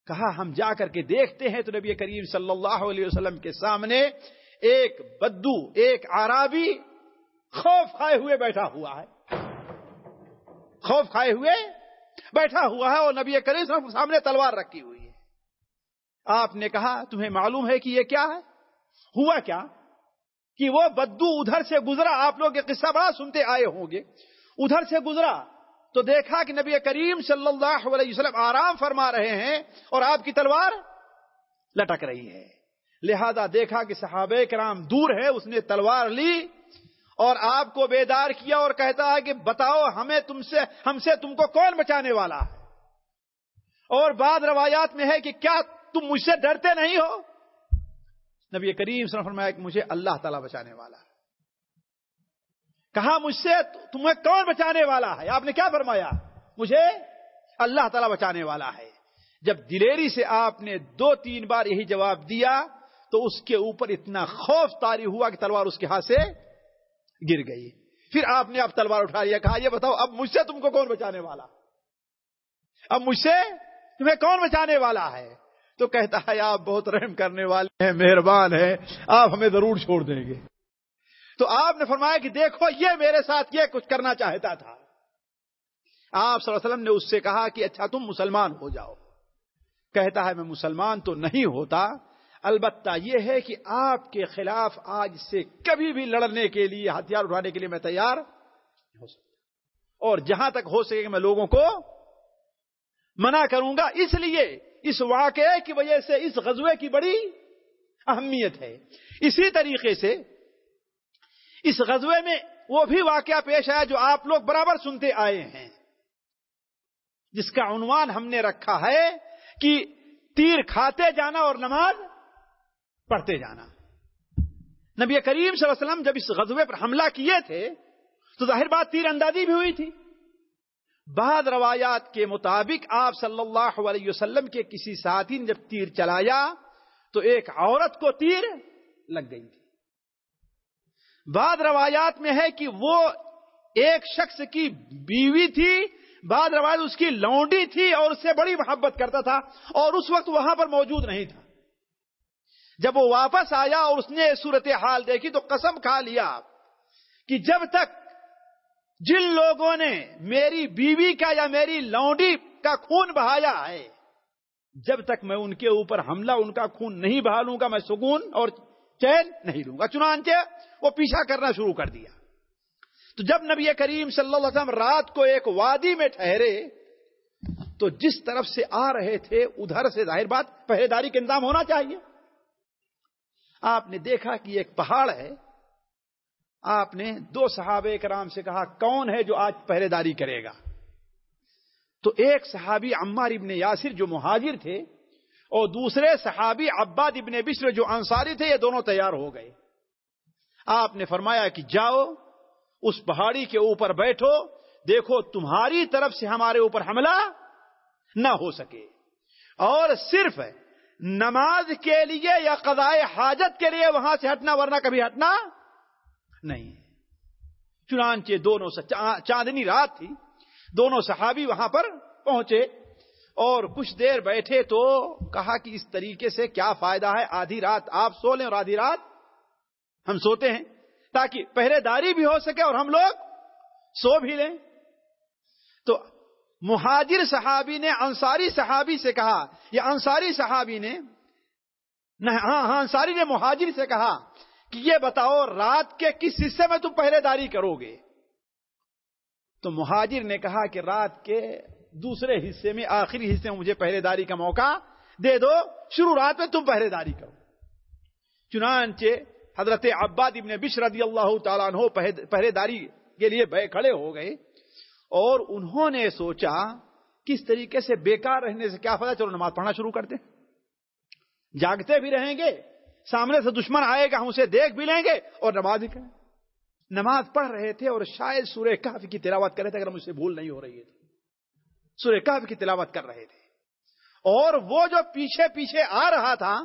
کہا، ہم جا کر کے دیکھتے ہیں تو نبی کریم صلی اللہ علیہ وسلم کے سامنے ایک بدو، ایک آرابی خوف کھائے ہوئے بیٹھا ہوا ہے۔ خوف کھائے ہوئے بیٹھا ہوا ہے اور نبی کریم سامنے تلوار رکھی ہوئی ہے۔ آپ نے کہا، تمہیں معلوم ہے کہ یہ کیا ہے؟ ہوا کیا؟ کہ وہ بدو ادھر سے گزرا، آپ لوگ یہ قصہ بڑا سنتے آئے ہوں گے۔ ادھر سے گزرا، تو دیکھا کہ نبی کریم صلی اللہ علیہ وسلم آرام فرما رہے ہیں اور آپ کی تلوار لٹک رہی ہے۔ لہذا دیکھا کہ صحابہ کرام دور ہے اس نے تلوار لی اور آپ کو بیدار کیا اور کہتا ہے کہ بتاؤ ہمیں تم سے، ہم سے تم کو کون بچانے والا ہے؟ اور بعد روایات میں ہے کہ کیا تم مجھ سے ڈرتے نہیں ہو؟ نبی کریم صلی اللہ علیہ وسلم فرمایا کہ مجھے اللہ تعالیٰ بچانے والا ہے۔ کہا مجھ سے تمہیں کون بچانے والا ہے؟ آپ نے کیا فرمایا؟ مجھے اللہ تعالیٰ بچانے والا ہے۔ جب دلیری سے آپ نے دو تین بار یہی جواب دیا تو اس کے اوپر اتنا خوف تاری ہوا کہ تلوار اس کے ہاتھ سے گر گئی۔ پھر آپ نے اب تلوار اٹھا لیا، کہا، یہ بتاؤ، اب مجھ سے تم کو کون بچانے والا؟ اب مجھ سے تمہیں کون بچانے والا ہے؟ تو کہتا ہے، آپ بہت رحم کرنے والے ہیں، مہربان ہیں، آپ ہمیں ضرور چھوڑ دیں گے۔ تو آپ نے فرمایا کہ دیکھو، یہ میرے ساتھ یہ کچھ کرنا چاہتا تھا۔ آپ صلی اللہ علیہ وسلم نے اس سے کہا کہ اچھا تم مسلمان ہو جاؤ۔ کہتا ہے، میں مسلمان تو نہیں ہوتا البتہ یہ ہے کہ آپ کے خلاف آج سے کبھی بھی لڑنے کے لیے ہتھیار اٹھانے کے لیے میں تیار ہو سکتا۔ اور جہاں تک ہو سکے کہ میں لوگوں کو منع کروں گا، اس لیے اس واقعے کی وجہ سے اس غزوے کی بڑی اہمیت ہے۔ اسی طریقے سے اس غزوے میں وہ بھی واقعہ پیش آیا جو آپ لوگ برابر سنتے آئے ہیں۔ جس کا عنوان ہم نے رکھا ہے کہ تیر کھاتے جانا اور نماز پڑھتے جانا۔ نبی کریم صلی اللہ علیہ وسلم جب اس غزوے پر حملہ کیے تھے، تو ظاہر بات تیر اندازی بھی ہوئی تھی۔ بعض روایات کے مطابق آپ صلی اللہ علیہ وسلم کے کسی ساتھی نے جب تیر چلایا، تو ایک عورت کو تیر لگ گئی تھی۔ بعض روایات میں ہے کہ وہ ایک شخص کی بیوی تھی، بعض روایت اس کی لونڈی تھی اور اس سے بڑی محبت کرتا تھا اور اس وقت وہاں پر موجود نہیں تھا۔ جب وہ واپس آیا اور اس نے صورت حال دیکھی تو قسم کھا لیا کہ جب تک جن لوگوں نے میری بیوی کا یا میری لونڈی کا خون بہایا ہے، جب تک میں ان کے اوپر حملہ، ان کا خون نہیں بہا لوں گا، میں سکون اور چین نہیں لوں گا۔ چنانچہ وہ پیچھا کرنا شروع کر دیا۔ تو جب نبی کریم صلی اللہ علیہ وسلم رات کو ایک وادی میں ٹھہرے، تو جس طرف سے آ رہے تھے، ادھر سے ظاہر بات پہرے داری کا انتظام ہونا چاہیے۔ آپ نے دیکھا کہ ایک پہاڑ ہے۔ آپ نے دو صحابہ کرام سے کہا، کون ہے جو آج پہرے داری کرے گا؟ تو ایک صحابی عمار ابن یاسر جو مہاجر تھے اور دوسرے صحابی عباد ابن بشر جو انصاری تھے، یہ دونوں تیار ہو گئے۔ آپ نے فرمایا کہ جاؤ، اس پہاڑی کے اوپر بیٹھو، دیکھو تمہاری طرف سے ہمارے اوپر حملہ نہ ہو سکے۔ اور صرف نماز کے لیے یا قضاء حاجت کے لیے وہاں سے ہٹنا ورنہ کبھی ہٹنا نہیں۔ چنانچہ دونوں چاندنی رات تھی، دونوں صحابی وہاں پر پہنچے اور کچھ دیر بیٹھے تو کہا کہ اس طریقے سے کیا فائدہ ہے، آدھی رات آپ سو لیں اور آدھی رات ہم سوتے ہیں تاکہ پہرے داری بھی ہو سکے اور ہم لوگ سو بھی لیں۔ تو مہاجر صحابی نے، انصاری صحابی سے کہا، یا انصاری صحابی نے ہاں ہاں انصاری نے مہاجر سے کہا کہ یہ بتاؤ رات کے کس حصے میں تم پہرے داری کرو گے؟ تو مہاجر نے کہا کہ رات کے دوسرے حصے میں، آخری حصے میں مجھے پہرے داری کا موقع دے دو، شروع رات میں تم پہرے داری کرو۔ چنانچہ حضرت عباد ابن بشر رضی اللہ تعالیٰ عنہ پہرے داری کے لیے بے کھڑے ہو گئے۔ اور انہوں نے سوچا کس طریقے سے بیکار رہنے سے کیا فائدہ؟ چلو نماز پڑھنا شروع کر دیں جاگتے بھی رہیں گے، سامنے سے دشمن آئے گا، ہم اسے دیکھ بھی لیں گے اور نماز بھی کریں نماز پڑھ رہے تھے اور شاید سورہ کہف کی تلاوت کر رہے تھے، اگر مجھ سے بھول نہیں ہو رہی ہے سورہ کہف کی تلاوت کر رہے تھے۔ اور وہ جو پیچھے پیچھے آ رہا تھا،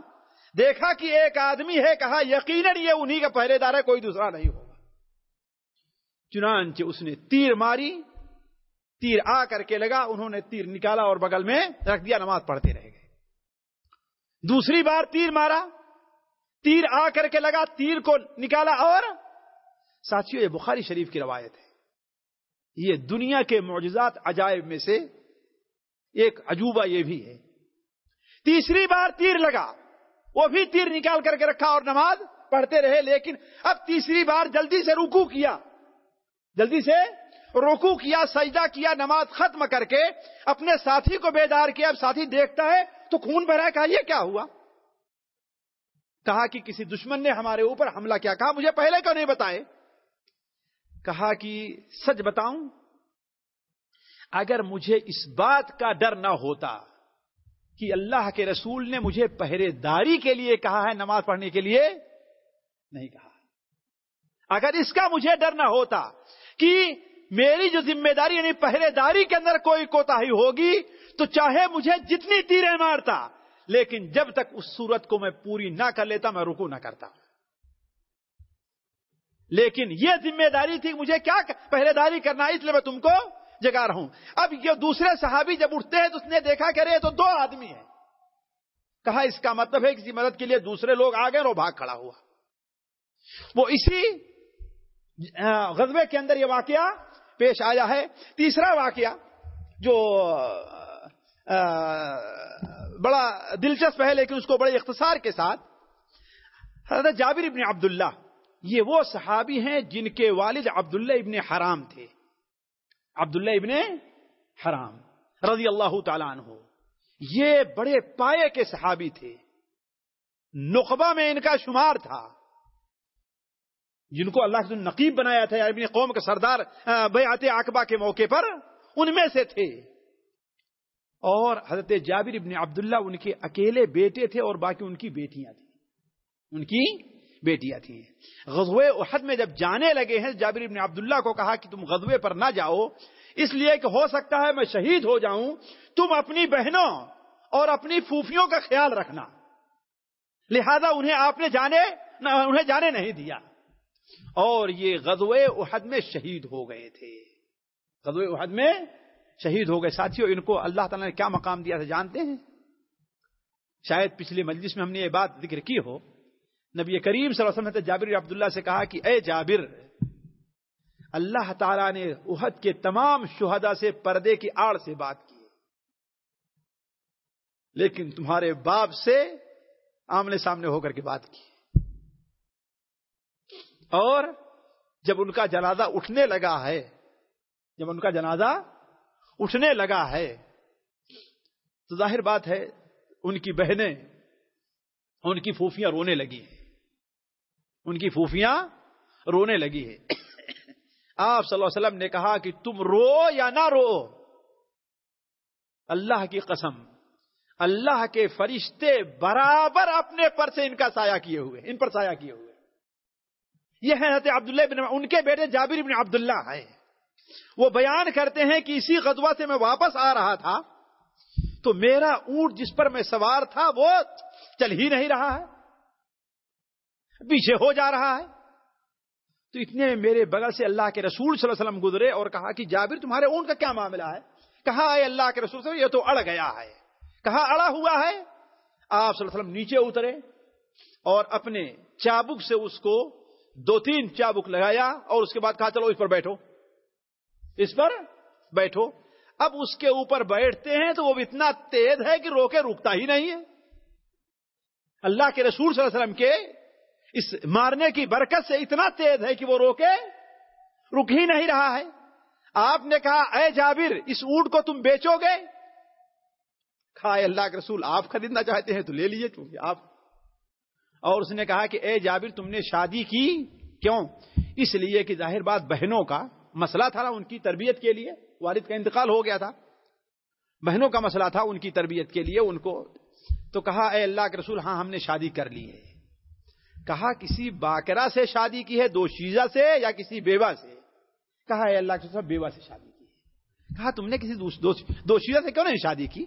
دیکھا کہ ایک آدمی ہے، کہا، یقیناً یہ انہی کا پہرے دار ہے کوئی دوسرا نہیں ہوگا۔ چنانچہ اس نے تیر ماری تیر آ کر کے لگا، انہوں نے تیر نکالا اور بغل میں رکھ دیا، نماز پڑھتے رہ گئے۔ دوسری بار تیر مارا، تیر آ کر کے لگا، تیر کو نکالا اور ساتھیوں یہ بخاری شریف کی روایت ہے۔ یہ دنیا کے معجزات عجائب میں سے ایک عجوبہ یہ بھی ہے۔ تیسری بار تیر لگا، وہ بھی تیر نکال کر کے رکھا اور نماز پڑھتے رہے، لیکن اب تیسری بار جلدی سے رکو کیا۔ جلدی سے روکو کیا، سجدہ کیا، نماز ختم کر کے اپنے ساتھی کو بیدار کیا، اب ساتھی دیکھتا ہے تو خون بھرا کہا یہ کیا ہوا؟ کہا کہ کسی دشمن نے ہمارے اوپر حملہ کیا، کہا مجھے پہلے کیوں نہیں بتائے؟ کہا کہ سچ بتاؤں، اگر مجھے اس بات کا ڈر نہ ہوتا کہ اللہ کے رسول نے مجھے پہرے داری کے لیے کہا ہے، نماز پڑھنے کے لیے نہیں کہا۔ اگر اس کا مجھے ڈر نہ ہوتا کہ میری جو ذمہ داری یعنی پہرے داری کے اندر کوئی کوتا ہی ہوگی، تو چاہے مجھے جتنی تیریں مارتا، لیکن جب تک اس صورت کو میں پوری نہ کر لیتا، میں رکو نہ کرتا۔ لیکن یہ ذمہ داری تھی، مجھے کیا پہرے داری کرنا، اس لیے میں تم کو جگا رہا ہوں اب یہ دوسرے صحابی جب اٹھتے ہیں تو اس نے دیکھا کہ رہے تو دو آدمی ہیں۔ کہا، اس کا مطلب ہے کسی مدد کے لیے دوسرے لوگ آ گئے اور وہ بھاگ کھڑا ہوا۔ وہ اسی غزبے کے اندر یہ واقعہ پیش آیا ہے، تیسرا واقعہ جو بڑا دلچسپ ہے، لیکن اس کو بڑے اختصار کے ساتھ، حضرت جابر ابن عبداللہ، یہ وہ صحابی ہیں جن کے والد عبداللہ ابن حرام تھے۔ عبداللہ ابن حرام رضی اللہ تعالیٰ عنہ۔ یہ بڑے پائے کے صحابی تھے۔ نقبہ میں ان کا شمار تھا۔ جن کو اللہ کے نقیب بنایا تھا یعنی اپنی قوم کا سردار بیعت عقبہ کے موقع پر، ان میں سے تھے۔ اور حضرت جابر ابن عبداللہ ان کے اکیلے بیٹے تھے اور باقی ان کی بیٹیاں تھیں۔ ان کی بیٹیاں تھیں۔ غزوے احد میں جب جانے لگے ہیں، جابر ابن عبداللہ کو کہا کہ تم غزوے پر نہ جاؤ، اس لیے کہ ہو سکتا ہے میں شہید ہو جاؤں، تم اپنی بہنوں اور اپنی پھوفیوں کا خیال رکھنا۔ لہذا انہیں آپ نے جانے انہیں جانے نہیں دیا۔ اور یہ غزوے احد میں شہید ہو گئے تھے۔ غزوے احد میں شہید ہو گئے۔ ساتھیوں ان کو اللہ تعالیٰ نے کیا مقام دیا تھا جانتے ہیں؟ شاید پچھلے مجلس میں ہم نے یہ بات ذکر کی ہو۔ نبی کریم صلی اللہ علیہ وسلم نے جابر عبداللہ سے کہا کہ، اے جابر، اللہ تعالیٰ نے احد کے تمام شہدا سے پردے کی آڑ سے بات کی۔ لیکن تمہارے باپ سے آمنے سامنے ہو کر کے بات کی۔ اور جب ان کا جنازہ اٹھنے لگا ہے، جب ان کا جنازہ اٹھنے لگا ہے، تو ظاہر بات ہے، ان کی بہنیں، ان کی پھوفیاں رونے لگی ہیں۔ ان کی پھوفیاں رونے لگی ہے آپ صلی اللہ علیہ وسلم نے کہا کہ تم رو یا نہ رو؟ اللہ کی قسم، اللہ کے فرشتے برابر اپنے پر سے ان کا سایہ کیے ہوئے ان پر سایہ کیے ہوئے یہ ہے حضرت عبداللہ بن ان کے بیٹے جابر بن عبداللہ ہے وہ بیان کرتے ہیں کہ اسی غزوہ سے میں واپس آ رہا تھا، تو میرا اونٹ جس پر میں سوار تھا وہ چل ہی نہیں رہا ہے، پیچھے ہو جا رہا ہے۔ تو اتنے میں میرے بغل سے اللہ کے رسول صلی اللہ علیہ وسلم گزرے اور کہا کہ جابر تمہارے اونٹ کا کیا معاملہ ہے؟ کہا، اے اللہ کے رسول صلی اللہ علیہ وسلم، یہ تو اڑ گیا ہے۔ کہا، اڑا ہوا ہے۔ آپ صلی اللہ علیہ وسلم نیچے اترے اور اپنے چابک سے اس کو دو تین چابک لگایا اور اس کے بعد کہا چلو اس پر بیٹھو۔ اس پر بیٹھو۔ اب اس کے اوپر بیٹھتے ہیں تو وہ اتنا تیز ہے کہ روکے رکتا ہی نہیں ہے۔ اللہ کے رسول صلی اللہ علیہ وسلم کے اس مارنے کی برکت سے اتنا تیز ہے کہ وہ روکے رک ہی نہیں رہا ہے۔ آپ نے کہا، اے جابر، اس اونٹ کو تم بیچو گے؟ کھا اللہ کے رسول، آپ خریدنا چاہتے ہیں تو لے لیجیے چونکہ آپ اور اس نے کہا کہ اے جابر، تم نے شادی کی؟ کیوں؟ اس لیے کہ ظاہر بات بہنوں کا مسئلہ تھا نا ان کی تربیت کے لیے، والد کا انتقال ہو گیا تھا۔ بہنوں کا مسئلہ تھا ان کی تربیت کے لیے، ان کو تو کہا، اے اللہ کے رسول ہاں ہم نے شادی کر لی ہے۔ کہا، کسی باقرہ سے شادی کی ہے، دو شیزہ سے یا کسی بیوہ سے؟ کہا، اے اللہ کے رسول، بیوہ سے شادی کی ہے۔ کہا، تم نے کسی دو شیزہ سے کیوں نہیں شادی کی؟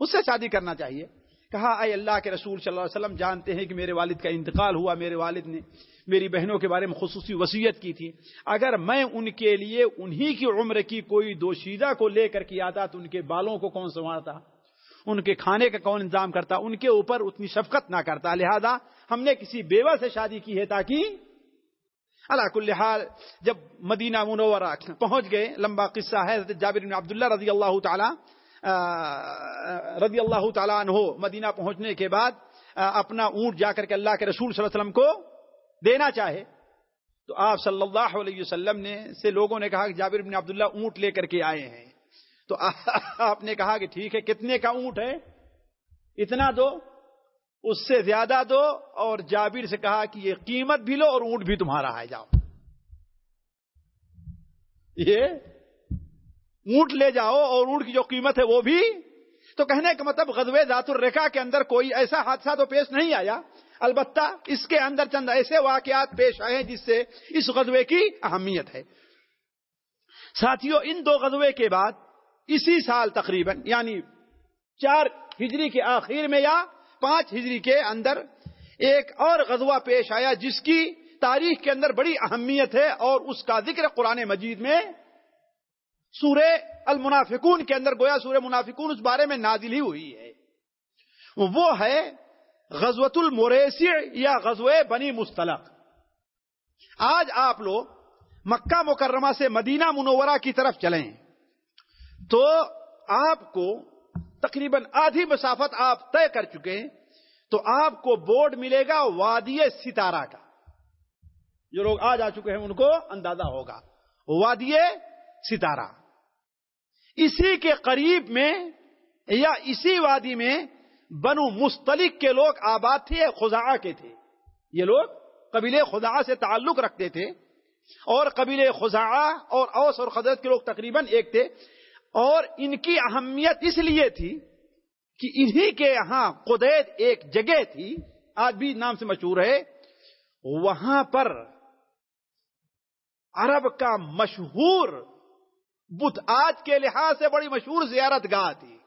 اس سے شادی کرنا چاہیے۔ کہا، اے اللہ کے رسول صلی اللہ علیہ وسلم، جانتے ہیں کہ میرے والد کا انتقال ہوا، میرے والد نے میری بہنوں کے بارے میں خصوصی وصیت کی تھی۔ اگر میں ان کے لیے، انہی کی عمر کی کوئی دوشیدہ کو لے کر کے آتا، تو ان کے بالوں کو کون سنوارتا؟ ان کے کھانے کا کون انتظام کرتا؟ ان کے اوپر اتنی شفقت نہ کرتا۔ لہذا ہم نے کسی بیوہ سے شادی کی ہے تاکہ اللہ کل حال جب مدینہ منورہ پہنچ گئے، لمبا قصہ ہے جابر بن عبداللہ رضی اللہ تعالی رضی اللہ تعالیٰ عنہ مدینہ پہنچنے کے بعد اپنا اونٹ جا کر کے اللہ کے رسول صلی اللہ علیہ وسلم کو دینا چاہے۔ تو آپ صلی اللہ علیہ وسلم نے سے لوگوں نے کہا کہ جابر بن عبداللہ اونٹ لے کر کے آئے ہیں۔ تو آپ نے کہا کہ ٹھیک ہے، کتنے کا اونٹ ہے؟ اتنا دو، اس سے زیادہ دو۔ اور جابر سے کہا کہ یہ قیمت بھی لو اور اونٹ بھی تمہارا ہے، جاؤ۔ یہ اونٹ لے جاؤ اور اونٹ کی جو قیمت ہے وہ بھی تو کہنے کا مطلب غزوے ذات الرقا کے اندر کوئی ایسا حادثہ تو پیش نہیں آیا۔ البتہ اس کے اندر چند ایسے واقعات پیش آئے ہیں جس سے اس غزوے کی اہمیت ہے۔ ساتھیوں ان دو غزوے کے بعد اسی سال تقریباً یعنی چار ہجری کے آخر میں یا پانچ ہجری کے اندر ایک اور غزوہ پیش آیا جس کی تاریخ کے اندر بڑی اہمیت ہے اور اس کا ذکر قرآن مجید میں سورہ المنافقون کے اندر گویا سورہ منافقون اس بارے میں نازل ہی ہوئی ہے۔ وہ ہے غزوت الموریسی یا غزو بنی مستلق آج آپ لوگ مکہ مکرمہ سے مدینہ منورہ کی طرف چلیں تو آپ کو تقریباً آدھی مسافت آپ طے کر چکے ہیں تو آپ کو بورڈ ملے گا وادی ستارہ کا۔ جو لوگ آج آ چکے ہیں ان کو اندازہ ہوگا۔ وادی ستارہ۔ اسی کے قریب میں یا اسی وادی میں بنو مستلق کے لوگ آباد تھے خزا کے تھے۔ یہ لوگ قبیلے خزا سے تعلق رکھتے تھے۔ اور قبیلے خزا اور اوس اور خدرت کے لوگ تقریباً ایک تھے۔ اور ان کی اہمیت اس لیے تھی کہ انہی کے یہاں قدیت ایک جگہ تھی، آج بھی نام سے مشہور ہے۔ وہاں پر عرب کا مشہور بدھ آج کے لحاظ سے بڑی مشہور زیارت گاہ تھی۔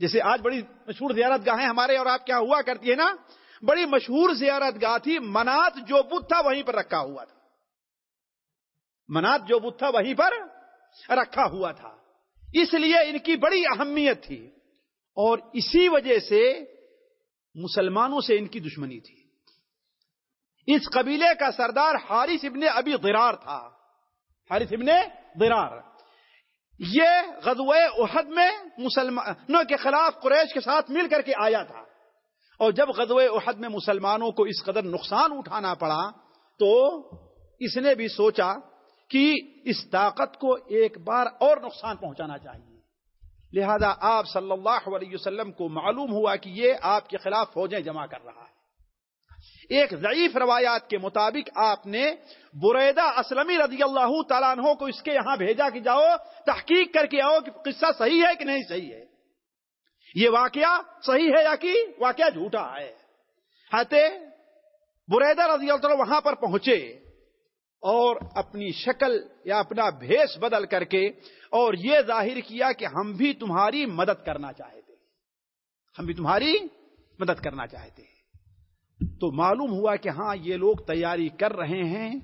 جیسے آج بڑی مشہور زیارت گاہیں ہمارے اور آپ کیا ہوا کرتی ہے نا؟ بڑی مشہور زیارت گاہ تھی، منات جو بدھ تھا وہیں پر رکھا ہوا تھا۔ منات جو بدھ تھا وہیں پر رکھا ہوا تھا۔ اس لیے ان کی بڑی اہمیت تھی۔ اور اسی وجہ سے مسلمانوں سے ان کی دشمنی تھی۔ اس قبیلے کا سردار حارث ابن ابی غرار تھا۔ حارث ابن غرار۔ یہ غزوہ احد میں مسلمانوں کے خلاف قریش کے ساتھ مل کر کے آیا تھا۔ اور جب غزوہ احد میں مسلمانوں کو اس قدر نقصان اٹھانا پڑا، تو اس نے بھی سوچا کہ اس طاقت کو ایک بار اور نقصان پہنچانا چاہیے۔ لہذا آپ صلی اللہ علیہ وسلم کو معلوم ہوا کہ یہ آپ کے خلاف فوجیں جمع کر رہا ہے۔ ایک ضعیف روایات کے مطابق آپ نے بریدہ اسلمی رضی اللہ تعالیٰ عنہ کو اس کے یہاں بھیجا کہ جاؤ، تحقیق کر کے آؤ کہ قصہ صحیح ہے کہ نہیں صحیح ہے۔ یہ واقعہ صحیح ہے یا کہ واقعہ جھوٹا ہے؟ ہاتے بریدہ رضی اللہ تعالیٰ وہاں پر پہنچے اور اپنی شکل یا اپنا بھیس بدل کر کے اور یہ ظاہر کیا کہ ہم بھی تمہاری مدد کرنا چاہتے۔ ہم بھی تمہاری مدد کرنا چاہتے۔ تو معلوم ہوا کہ ہاں یہ لوگ تیاری کر رہے ہیں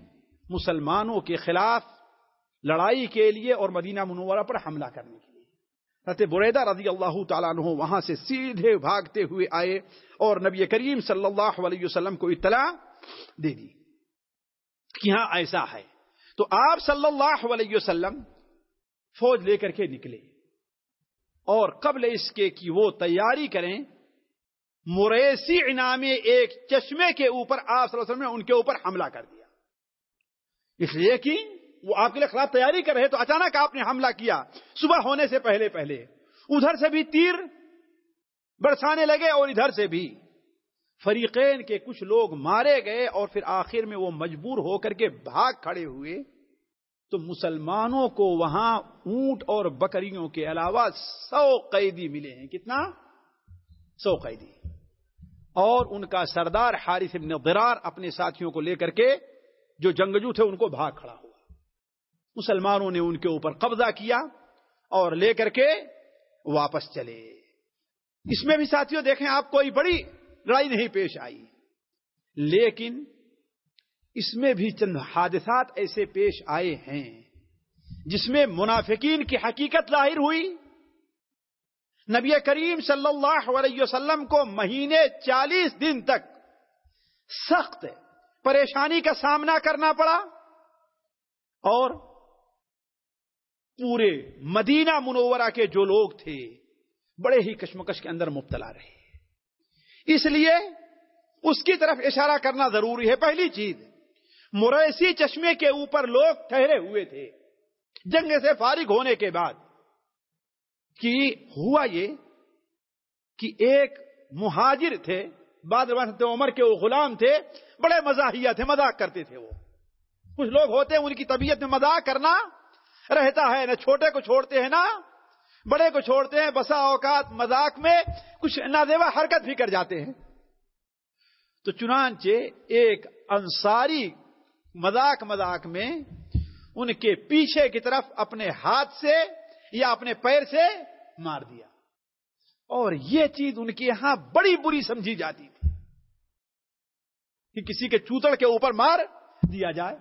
مسلمانوں کے خلاف لڑائی کے لیے اور مدینہ منورہ پر حملہ کرنے کے لیے۔ رت بریدہ رضی اللہ تعالیٰ عنہ وہاں سے سیدھے بھاگتے ہوئے آئے اور نبی کریم صلی اللہ علیہ وسلم کو اطلاع دے دی کہ ہاں ایسا ہے۔ تو آپ صلی اللہ علیہ وسلم فوج لے کر کے نکلے اور قبل اس کے کہ وہ تیاری کریں مریسی انعامی ایک چشمے کے اوپر آپ صلی اللہ علیہ وسلم نے ان کے اوپر حملہ کر دیا۔ اس لیے کہ وہ آپ کے لیے خلاف تیاری کر رہے تو اچانک آپ نے حملہ کیا۔ صبح ہونے سے پہلے پہلے ادھر سے بھی تیر برسانے لگے اور ادھر سے بھی۔ فریقین کے کچھ لوگ مارے گئے اور پھر آخر میں وہ مجبور ہو کر کے بھاگ کھڑے ہوئے۔ تو مسلمانوں کو وہاں اونٹ اور بکریوں کے علاوہ سو قیدی ملے ہیں۔ کتنا؟ سو قیدی۔ اور ان کا سردار حارث ابن ضرار اپنے ساتھیوں کو لے کر کے جو جنگجو تھے ان کو بھاگ کھڑا ہوا۔ مسلمانوں نے ان کے اوپر قبضہ کیا اور لے کر کے واپس چلے۔ اس میں بھی ساتھیوں دیکھیں آپ، کوئی بڑی لڑائی نہیں پیش آئی۔ لیکن اس میں بھی چند حادثات ایسے پیش آئے ہیں جس میں منافقین کی حقیقت ظاہر ہوئی۔ نبی کریم صلی اللہ علیہ وسلم کو مہینے چالیس دن تک سخت پریشانی کا سامنا کرنا پڑا اور پورے مدینہ منورہ کے جو لوگ تھے بڑے ہی کشمکش کے اندر مبتلا رہے۔ اس لیے اس کی طرف اشارہ کرنا ضروری ہے۔ پہلی چیز مریسی چشمے کے اوپر لوگ ٹھہرے ہوئے تھے۔ جنگ سے فارغ ہونے کے بعد کہ ہوا یہ کہ ایک مہاجر تھے بعد عمر کے وہ غلام تھے، بڑے مزاحیہ تھے، مذاق کرتے تھے وہ۔ کچھ لوگ ہوتے ہیں ان کی طبیعت میں مذاق کرنا رہتا ہے، نہ چھوٹے کو چھوڑتے ہیں نا بڑے کو چھوڑتے ہیں، بسا اوقات مذاق میں کچھ نازیبا حرکت بھی کر جاتے ہیں۔ تو چنانچہ ایک انصاری مذاق مذاق میں ان کے پیچھے کی طرف اپنے ہاتھ سے یا اپنے پیر سے مار دیا۔ اور یہ چیز ان کے یہاں بڑی بری سمجھی جاتی تھی کہ کسی کے چوتڑ کے اوپر مار دیا جائے۔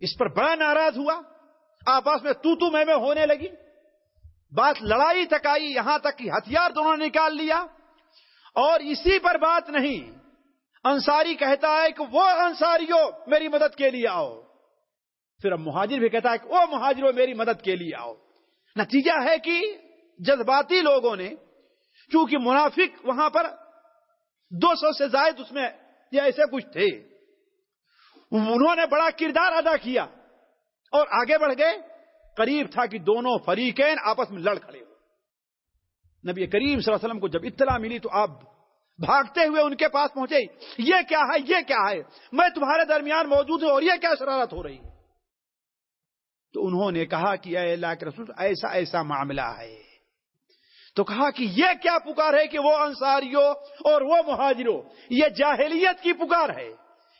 اس پر بڑا ناراض ہوا۔ آپس میں تو تو میں میں ہونے لگی۔ بات لڑائی تک آئی، یہاں تک کہ ہتھیار دونوں نکال لیا۔ اور اسی پر بات نہیں، انصاری کہتا ہے کہ وہ انصاریوں میری مدد کے لیے آؤ۔ پھر اب مہاجر بھی کہتا ہے کہ وہ مہاجروں میری مدد کے لیے آؤ۔ نتیجہ ہے کہ جذباتی لوگوں نے، چونکہ منافق وہاں پر دو سو سے زائد اس میں یہ ایسے کچھ تھے، انہوں نے بڑا کردار ادا کیا اور آگے بڑھ گئے۔ قریب تھا کہ دونوں فریقین آپس میں لڑ کھڑے ہو نبی کریم صلی اللہ علیہ وسلم کو جب اطلاع ملی تو آپ بھاگتے ہوئے ان کے پاس پہنچے۔ یہ کیا ہے؟ یہ کیا ہے؟ میں تمہارے درمیان موجود ہوں اور یہ کیا شرارت ہو رہی ہے؟ تو انہوں نے کہا کہ اے اللہ کے رسول، ایسا ایسا معاملہ ہے۔ تو کہا کہ یہ کیا پکار ہے کہ وہ انصاریوں اور وہ مہاجروں، یہ جاہلیت کی پکار ہے۔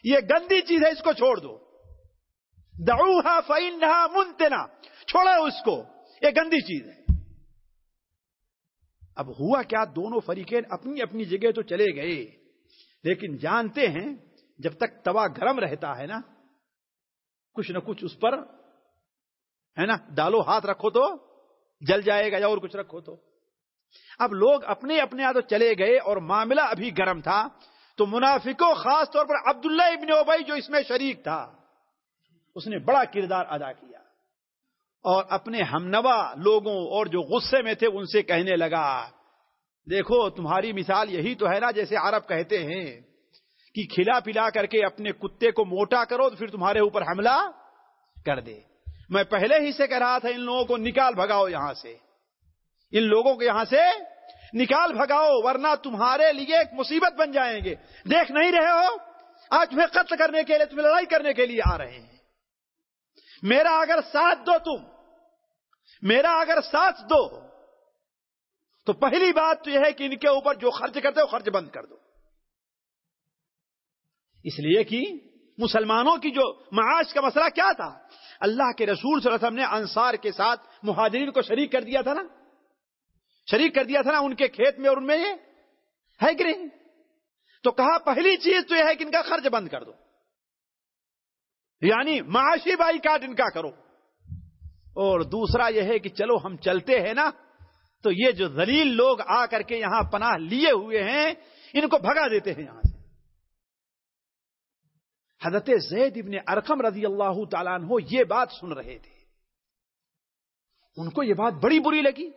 یہ گندی چیز ہے، اس کو چھوڑ دو۔ دعوہا فإنہا منتنا چھوڑا اس کو، یہ گندی چیز ہے۔ اب ہوا کیا، دونوں فریقین اپنی اپنی جگہ تو چلے گئے۔ لیکن جانتے ہیں، جب تک توا گرم رہتا ہے نا، کچھ نہ کچھ اس پر ہے نا؟ ڈالو ہاتھ رکھو تو جل جائے گا یا اور کچھ رکھو تو۔ اب لوگ اپنے اپنے یہاں تو چلے گئے اور معاملہ ابھی گرم تھا۔ تو منافقوں، خاص طور پر عبداللہ ابن اوبئی جو اس میں شریک تھا، اس نے بڑا کردار ادا کیا۔ اور اپنے ہمنوا لوگوں اور جو غصے میں تھے، ان سے کہنے لگا، دیکھو، تمہاری مثال یہی تو ہے نا، جیسے عرب کہتے ہیں کہ کھلا پلا کر کے اپنے کتے کو موٹا کرو تو پھر تمہارے اوپر حملہ کر دے۔ میں پہلے ہی سے کہہ رہا تھا ان لوگوں کو نکال بھگاؤ یہاں سے۔ ان لوگوں کو یہاں سے نکال بھگاؤ، ورنہ تمہارے لیے ایک مصیبت بن جائیں گے۔ دیکھ نہیں رہے ہو؟ آج تمہیں قتل کرنے کے لیے، تمہیں لڑائی کرنے کے لیے آ رہے ہیں۔ میرا اگر ساتھ دو تم، میرا اگر ساتھ دو، تو پہلی بات تو یہ ہے کہ ان کے اوپر جو خرچ کرتے ہو، خرچ بند کر دو۔ اس لیے کہ مسلمانوں کی جو معاش کا مسئلہ کیا تھا؟ اللہ کے رسول صلی اللہ علیہ وسلم نے انصار کے ساتھ مہاجرین کو شریک کر دیا تھا نا؟ شریک کر دیا تھا نا ان کے کھیت میں اور ان میں یہ؟ ہے کہ نہیں؟ تو کہا پہلی چیز تو یہ ہے کہ ان کا خرچ بند کر دو۔ یعنی معاشی بائی کاٹ ان کا کرو۔ اور دوسرا یہ ہے کہ چلو ہم چلتے ہیں نا، تو یہ جو ذلیل لوگ آ کر کے یہاں پناہ لیے ہوئے ہیں، ان کو بھگا دیتے ہیں یہاں سے۔ حضرت زید ابن ارقم رضی اللہ تعالیٰ عنہ یہ بات سن رہے تھے۔ ان کو یہ بات بڑی بری لگی۔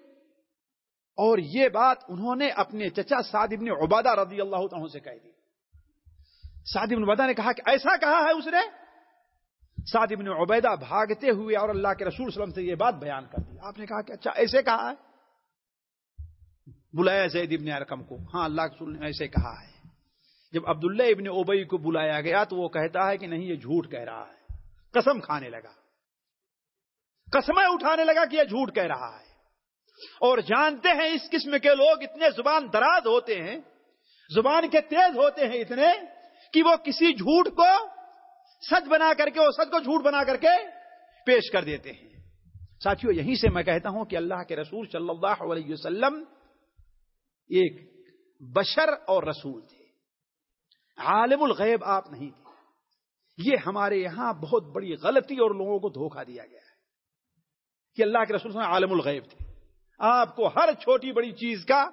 اور یہ بات انہوں نے اپنے چچا سعد ابن عبادہ رضی اللہ تعالیٰ سے کہہ دی۔ سعد ابن عبادہ نے کہا کہ ایسا کہا ہے اس نے؟ سعد ابن عبیدہ بھاگتے ہوئے اور اللہ کے رسول صلی اللہ علیہ وسلم سے یہ بات بیان کر دی۔ آپ نے کہا کہ اچھا ایسے کہا ہے؟ بلایا زید ابن ارکم کو۔ ہاں اللہ کے رسول نے ایسے کہا ہے۔ جب عبداللہ ابن اوبئی کو بلایا گیا تو وہ کہتا ہے کہ نہیں، یہ جھوٹ کہہ رہا ہے۔ قسم کھانے لگا۔ قسمیں اٹھانے لگا کہ یہ جھوٹ کہہ رہا ہے۔ اور جانتے ہیں اس قسم کے لوگ اتنے زبان دراز ہوتے ہیں، زبان کے تیز ہوتے ہیں اتنے کہ وہ کسی جھوٹ کو سچ بنا کر کے اور سچ کو جھوٹ بنا کر کے پیش کر دیتے ہیں۔ ساتھیوں یہیں سے میں کہتا ہوں کہ اللہ کے رسول صلی اللہ علیہ وسلم ایک بشر اور رسول تھے۔ عالم الغیب آپ نہیں تھے۔ یہ ہمارے یہاں بہت بڑی غلطی اور لوگوں کو دھوکہ دیا گیا ہے کہ اللہ کے رسول عالم الغیب تھے۔ آپ کو ہر چھوٹی بڑی چیز کا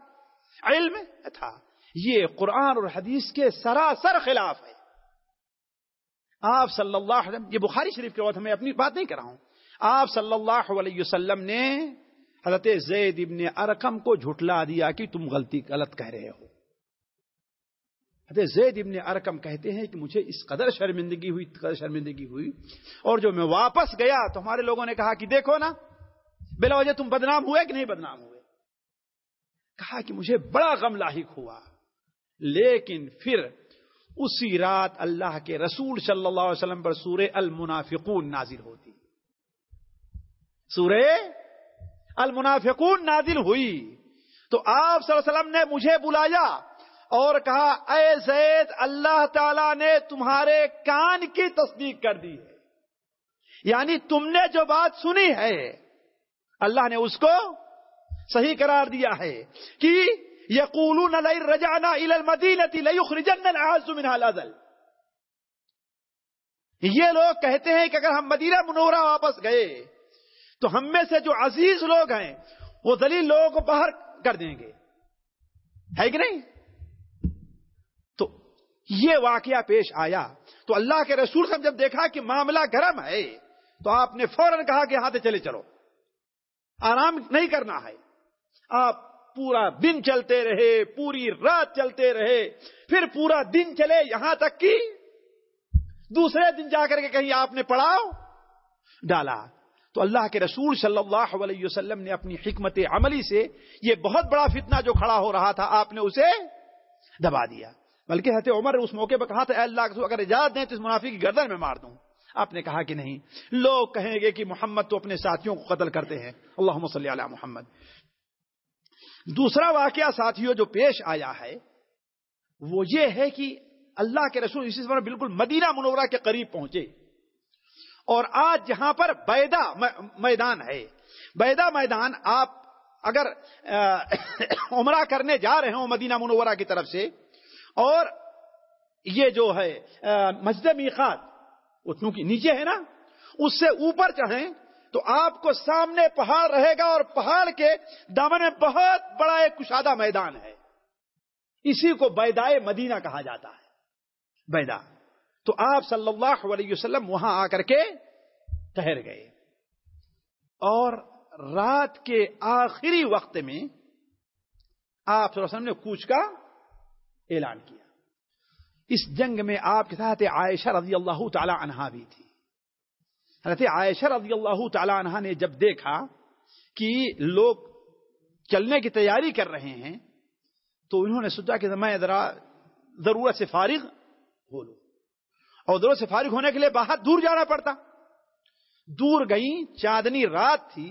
علم تھا۔ یہ قرآن اور حدیث کے سراسر خلاف ہے۔ آپ صلی اللہ علیہ وسلم، یہ بخاری شریف کے وقت میں اپنی بات نہیں کر رہا ہوں۔ آپ صلی اللہ علیہ وسلم نے حضرت زید ابن ارکم کو جھٹلا دیا کہ تم غلطی، غلط کہہ رہے ہو۔ زید ابن ارکم کہتے ہیں کہ مجھے اس قدر شرمندگی ہوئی، قدر شرمندگی ہوئی، اور جو میں واپس گیا تو ہمارے لوگوں نے کہا کہ دیکھو نا بلا وجہ تم بدنام ہوئے کہ نہیں بدنام ہوئے؟ کہا کہ مجھے بڑا غم لاحق ہوا، لیکن پھر اسی رات اللہ کے رسول صلی اللہ علیہ وسلم پر سورہ المنافقون نازل ہوتی۔ سورہ المنافقون نازل ہوئی، تو آپ صلی اللہ علیہ وسلم نے مجھے بلایا۔ اور کہا، اے زید، اللہ تعالی نے تمہارے کان کی تصدیق کر دی ہے۔ یعنی تم نے جو بات سنی ہے، اللہ نے اس کو صحیح قرار دیا ہے کہ یقولون لئن رجعنا الى لیخرجن منها الاذل یہ لوگ کہتے ہیں کہ اگر ہم مدینہ منورہ واپس گئے، تو ہم میں سے جو عزیز لوگ ہیں، وہ ذلیل لوگوں کو باہر کر دیں گے۔ ہے کہ نہیں؟ یہ واقعہ پیش آیا۔ تو اللہ کے رسول سے جب دیکھا کہ معاملہ گرم ہے، تو آپ نے فوراً کہا کہ ہاتھ چلے چلو۔ آرام نہیں کرنا ہے۔ آپ پورا دن چلتے رہے، پوری رات چلتے رہے، پھر پورا دن چلے یہاں تک کہ دوسرے دن جا کر کے کہیں آپ نے پڑاؤ ڈالا۔ تو اللہ کے رسول صلی اللہ علیہ وسلم نے اپنی حکمت عملی سے یہ بہت بڑا فتنہ جو کھڑا ہو رہا تھا، آپ نے اسے دبا دیا۔ بلکہ حضرت عمر اس موقع پر کہا تھا، اے اللہ، اگر اجازت دیں تو اس منافی کی گردن میں مار دوں۔ آپ نے کہا کہ نہیں۔ لوگ کہیں گے کہ محمد تو اپنے ساتھیوں کو قتل کرتے ہیں۔ اللہ صلی علی محمد۔ دوسرا واقعہ ساتھیوں جو پیش آیا ہے، وہ یہ ہے کہ اللہ کے رسول اسی سے بالکل مدینہ منورہ کے قریب پہنچے۔ اور آج جہاں پر بیدا میدان ہے۔ بیدا میدان آپ اگر [coughs] عمرہ کرنے جا رہے ہوں مدینہ منورہ کی طرف سے اور یہ جو ہے مسجد میقات، اتنوں کی نیچے ہے نا؟ اس سے اوپر چڑھیں تو آپ کو سامنے پہاڑ رہے گا اور پہاڑ کے دامن میں بہت بڑا ایک کشادہ میدان ہے۔ اسی کو بیدائے مدینہ کہا جاتا ہے۔ بیدا تو آپ صلی اللہ علیہ وسلم وہاں آ کر کے ٹہر گئے۔ اور رات کے آخری وقت میں آپ صلی اللہ علیہ وسلم نے کوچ کا اعلان کیا۔ اس جنگ میں آپ کے ساتھ عائشہ رضی اللہ تعالی عنہا بھی تھی۔ حضرت عائشہ رضی اللہ تعالی عنہا نے جب دیکھا کہ لوگ چلنے کی تیاری کر رہے ہیں، تو انہوں نے سوچا کہ میں ذرا ضرورت سے فارغ ہو لوں۔ اور ضرورت سے فارغ ہونے کے لیے باہر دور جانا پڑتا۔ دور گئی چاندنی رات تھی۔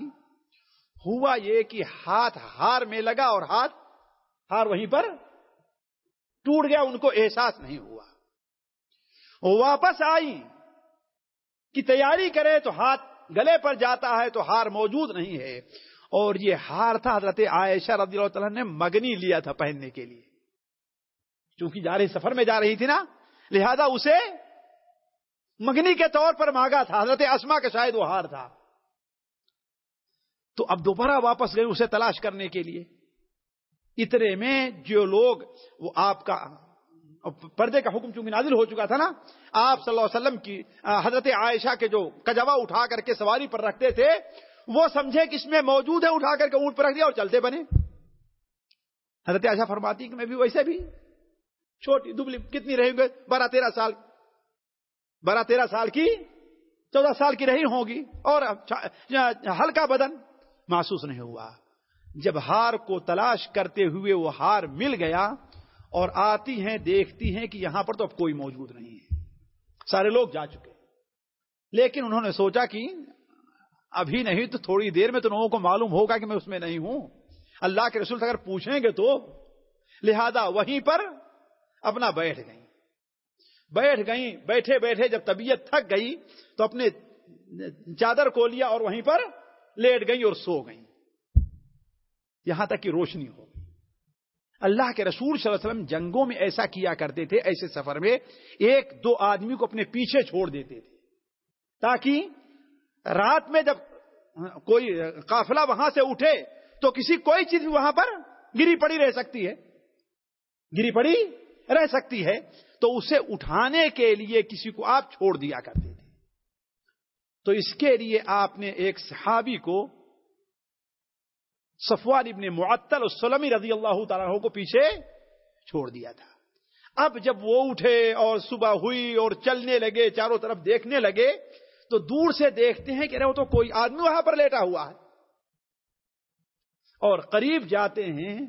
ہوا یہ کہ ہاتھ ہار میں لگا اور ہاتھ ہار وہیں پر ٹوٹ گیا، ان کو احساس نہیں ہوا۔ واپس آئی، کی تیاری کرے تو ہاتھ گلے پر جاتا ہے تو ہار موجود نہیں ہے۔ اور یہ ہار تھا، حضرت عائشہ رضی اللہ تعالیٰ نے مگنی لیا تھا پہننے کے لیے۔ چونکہ جا رہی سفر میں جا رہی تھی نا، لہذا اسے مگنی کے طور پر مانگا تھا۔ حضرت اسما کا شاید وہ ہار تھا۔ تو اب دوبارہ واپس گئے اسے تلاش کرنے کے لیے۔ اتنے میں جو لوگ وہ آپ کا پردے کا حکم چونکہ نازل ہو چکا تھا نا، آپ صلی اللہ علیہ وسلم کی حضرت عائشہ کے جو کجوا اٹھا کر کے سواری پر رکھتے تھے، وہ سمجھے کہ اس میں موجود ہے، اٹھا کر کے اونٹ پر رکھ دیا اور چلتے بنے۔ حضرت عائشہ فرماتی کہ میں بھی ویسے بھی چھوٹی دبلی کتنی رہی گے بارہ تیرہ سال۔ بارہ تیرہ سال کی، چودہ سال کی رہی ہوگی اور ہلکا بدن۔ محسوس نہیں ہوا۔ جب ہار کو تلاش کرتے ہوئے وہ ہار مل گیا اور آتی ہیں، دیکھتی ہیں کہ یہاں پر تو اب کوئی موجود نہیں ہے۔ سارے لوگ جا چکے۔ لیکن انہوں نے سوچا کہ ابھی نہیں تو تھوڑی دیر میں تو لوگوں کو معلوم ہوگا کہ میں اس میں نہیں ہوں۔ اللہ کے رسول سے اگر پوچھیں گے تو لہذا وہیں پر اپنا بیٹھ گئی بیٹھ گئی بیٹھے بیٹھے جب طبیعت تھک گئی تو اپنے چادر کو لیا اور وہیں پر لیٹ گئی اور سو گئی یہاں تک کہ روشنی ہو اللہ کے رسول صلی اللہ علیہ وسلم جنگوں میں ایسا کیا کرتے تھے، ایسے سفر میں ایک دو آدمی کو اپنے پیچھے چھوڑ دیتے تھے، تاکہ رات میں جب کوئی قافلہ وہاں سے اٹھے تو کسی کوئی چیز بھی وہاں پر گری پڑی رہ سکتی ہے۔ گری پڑی رہ سکتی ہے۔ تو اسے اٹھانے کے لیے کسی کو آپ چھوڑ دیا کرتے تھے۔ تو اس کے لیے آپ نے ایک صحابی کو صفوان ابن معطل السلمی رضی اللہ تعالیٰ کو پیچھے چھوڑ دیا تھا۔ اب جب وہ اٹھے اور صبح ہوئی اور چلنے لگے، چاروں طرف دیکھنے لگے، تو دور سے دیکھتے ہیں کہ رہے وہ تو کوئی آدمی وہاں پر لیٹا ہوا ہے۔ اور قریب جاتے ہیں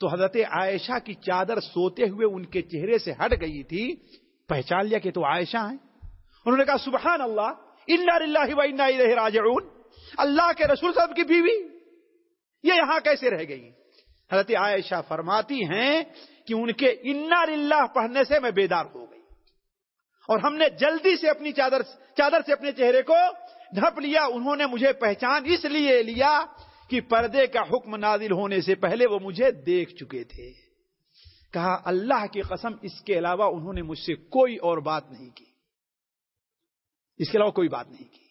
تو حضرت عائشہ کی چادر سوتے ہوئے ان کے چہرے سے ہٹ گئی تھی۔ پہچان لیا کہ تو عائشہ ہیں۔ انہوں نے کہا، سبحان اللہ اللہ و راجعون۔ اللہ کے رسول صاحب کی بیوی۔ یہ یہاں کیسے رہ گئی؟ حضرت عائشہ فرماتی ہیں کہ ان کے اللہ پڑھنے سے میں بیدار ہو گئی۔ اور ہم نے جلدی سے اپنی چادر چادر سے اپنے چہرے کو ڈھپ لیا، انہوں نے مجھے پہچان اس لیے لیا کہ پردے کا حکم نازل ہونے سے پہلے وہ مجھے دیکھ چکے تھے۔ کہا، اللہ کی قسم، اس کے علاوہ انہوں نے مجھ سے کوئی اور بات نہیں کی۔ اس کے علاوہ کوئی بات نہیں کی۔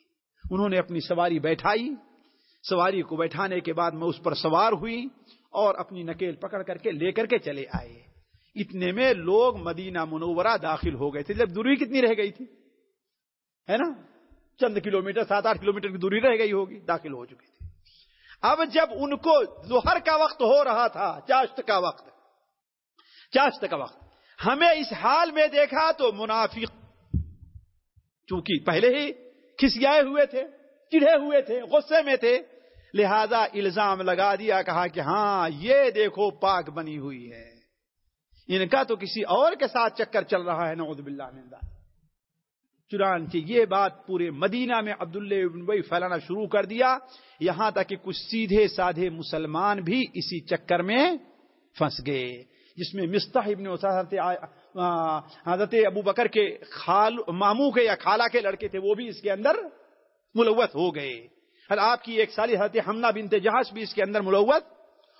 انہوں نے اپنی سواری بیٹھائی۔ سواری کو بیٹھانے کے بعد میں اس پر سوار ہوئی اور اپنی نکیل پکڑ کر کے لے کر کے چلے آئے۔ اتنے میں لوگ مدینہ منورہ داخل ہو گئے تھے۔ جب دوری کتنی رہ گئی تھی؟ ہے نا؟ چند کلومیٹر، سات آٹھ کلومیٹر کی دوری رہ گئی ہوگی، داخل ہو چکے تھے۔ اب جب ان کو ظہر کا وقت ہو رہا تھا، چاشت کا وقت، چاشت کا وقت، ہمیں اس حال میں دیکھا تو منافق چونکہ پہلے ہی کھسیائے ہوئے تھے، چڑھے ہوئے تھے، غصے میں تھے لہذا الزام لگا دیا، کہا کہ ہاں یہ دیکھو پاک بنی ہوئی ہے۔ ان کا تو کسی اور کے ساتھ چکر چل رہا ہے، نعوذ باللہ من ذلک۔ چنانچہ یہ بات پورے مدینہ میں عبداللہ ابن بھائی پھیلانا شروع کر دیا۔ یہاں تک کہ کچھ سیدھے سادھے مسلمان بھی اسی چکر میں پھنس گئے، جس میں مستح ابن حضرت حضرت ابو بکر کے خال، ماموں کے یا خالہ کے لڑکے تھے، وہ بھی اس کے اندر ملوث ہو گئے۔ اور آپ کی ایک سالی حضرت حملہ بنت جہاز بھی اس کے اندر ملوث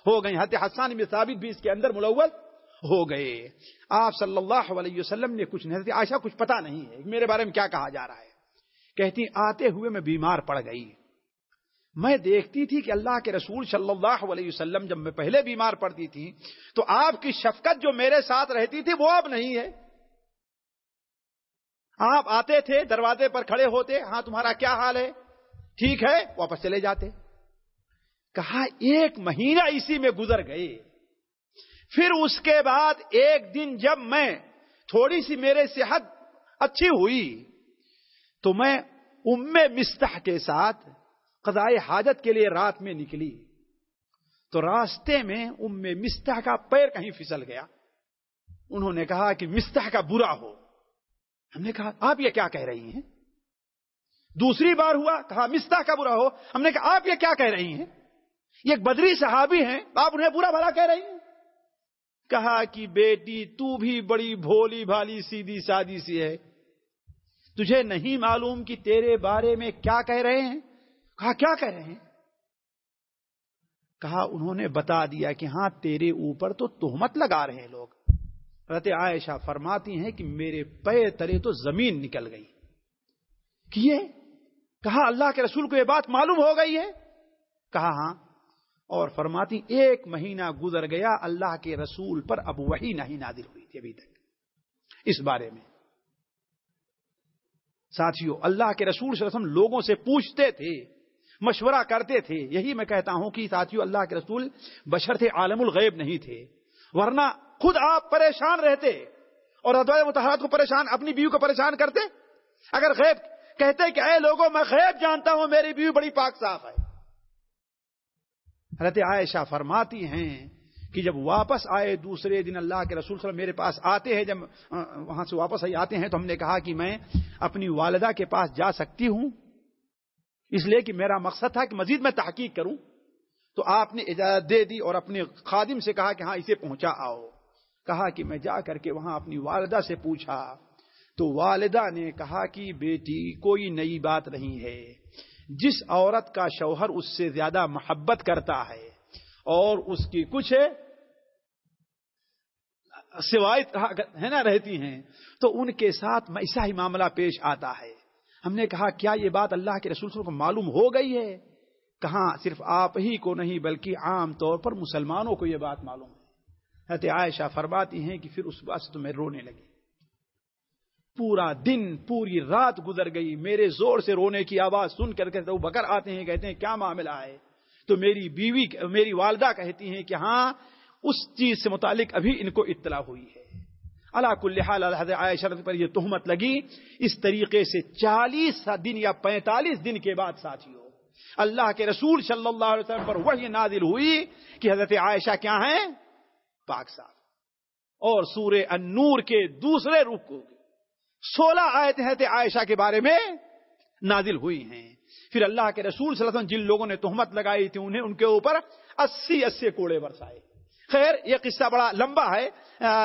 ہو گئی حضرت حسان بن ثابت بھی اس کے اندر ملوث ہو گئے۔ آپ صلی اللہ علیہ وسلم نے کچھ نہیں عائشہ کچھ پتا نہیں ہے میرے بارے میں کیا کہا جا رہا ہے۔ کہتی، آتے ہوئے میں بیمار پڑ گئی۔ میں دیکھتی تھی کہ اللہ کے رسول صلی اللہ علیہ وسلم جب میں پہلے بیمار پڑتی تھی، تو آپ کی شفقت جو میرے ساتھ رہتی تھی وہ اب نہیں ہے۔ آپ آتے تھے، دروازے پر کھڑے ہوتے ہاں تمہارا کیا حال ہے؟ ٹھیک ہے، واپس چلے جاتے۔ کہا، ایک مہینہ اسی میں گزر گئے پھر اس کے بعد ایک دن جب میں تھوڑی سی میرے صحت اچھی ہوئی، تو میں ام مستح کے ساتھ قضائے حاجت کے لیے رات میں نکلی۔ تو راستے میں ام مستح کا پیر کہیں پھسل گیا۔ انہوں نے کہا کہ مستح کا برا ہو۔ ہم نے کہا، آپ یہ کیا کہہ رہی ہیں؟ دوسری بار ہوا، کہا مستح کا برا ہو۔ ہم نے کہا، آپ یہ کیا کہہ رہی ہیں؟ یہ ایک بدری صحابی ہیں، آپ انہیں برا بھلا کہہ رہی ہیں؟ کہا کہ بیٹی، تو بھی بڑی بھولی بھالی سیدھی سادی سی ہے۔ تجھے نہیں معلوم کہ تیرے بارے میں کیا کہہ رہے ہیں؟ کہا، کیا کہہ رہے ہیں؟ کہا، انہوں نے بتا دیا کہ ہاں تیرے اوپر تو تہمت لگا رہے ہیں لوگ۔ رت عائشہ فرماتی ہیں کہ میرے پے ترے تو زمین نکل گئی۔ کیے کہا اللہ کے رسول کو یہ بات معلوم ہو گئی ہے؟ کہا ہاں۔ اور فرماتی، ایک مہینہ گزر گیا، اللہ کے رسول پر اب وہی نہیں نادل ہوئی تھی ابھی تک۔ اس بارے میں۔ ساتھیوں اللہ کے رسول صلی اللہ علیہ وسلم لوگوں سے پوچھتے تھے، مشورہ کرتے تھے۔ یہی میں کہتا ہوں کہ ساتھیوں اللہ کے رسول بشر تھے، عالم الغیب نہیں تھے۔ ورنہ خود آپ پریشان رہتے اور ادوائے متحرات کو پریشان، اپنی بیوی کو پریشان کرتے۔ اگر غیب کہتے کہ اے لوگوں، میں غیب جانتا ہوں، میری بیوی بڑی پاک صاف ہے۔ حضرت عائشہ فرماتی ہیں کہ جب واپس آئے دوسرے دن اللہ کے رسول صلی اللہ علیہ وسلم میرے پاس آتے ہیں، جب وہاں سے واپس آئی آتے ہیں، تو ہم نے کہا کہ میں اپنی والدہ کے پاس جا سکتی ہوں۔ اس لیے کہ میرا مقصد تھا کہ مزید میں تحقیق کروں۔ تو آپ نے اجازت دے دی اور اپنے خادم سے کہا کہ ہاں اسے پہنچا آؤ۔ کہا کہ میں جا کر کے وہاں اپنی والدہ سے پوچھا۔ تو والدہ نے کہا کہ بیٹی، کوئی نئی بات نہیں ہے۔ جس عورت کا شوہر اس سے زیادہ محبت کرتا ہے اور اس کی کچھ سوایت ہے نا رہتی ہیں، تو ان کے ساتھ ایسا ہی معاملہ پیش آتا ہے۔ ہم نے کہا، کیا یہ بات اللہ کے رسول کو معلوم ہو گئی ہے؟ کہاں؟ صرف آپ ہی کو نہیں، بلکہ عام طور پر مسلمانوں کو یہ بات معلوم ہے۔ حضرت عائشہ فرماتی ہیں کہ پھر اس بات سے تو میں رونے لگی پورا دن، پوری رات گزر گئی، میرے زور سے رونے کی آواز سن کر کے وہ بکر آتے ہیں، کہتے ہیں، کیا معاملہ ہے؟ تو میری بیوی، میری والدہ کہتی ہیں کہ ہاں اس چیز سے متعلق ابھی ان کو اطلاع ہوئی ہے۔ اللہ کل حال، حضرت عائشہ پر یہ تہمت لگی، اس طریقے سے چالیس دن یا پینتالیس دن کے بعد ساتھی ہو اللہ کے رسول صلی اللہ علیہ وسلم پر وہی نازل ہوئی کہ حضرت عائشہ کیا ہیں؟ پاک صاحب۔ اور سورہ النور کے دوسرے رکو سولہ آیت حضرت عائشہ کے بارے میں نازل ہوئی ہیں۔ پھر اللہ کے رسول صلی اللہ علیہ وسلم جن لوگوں نے تہمت لگائی تھی، انہیں ان کے اوپر اسی اسی کوڑے برسائے۔ خیر، یہ قصہ بڑا لمبا ہے۔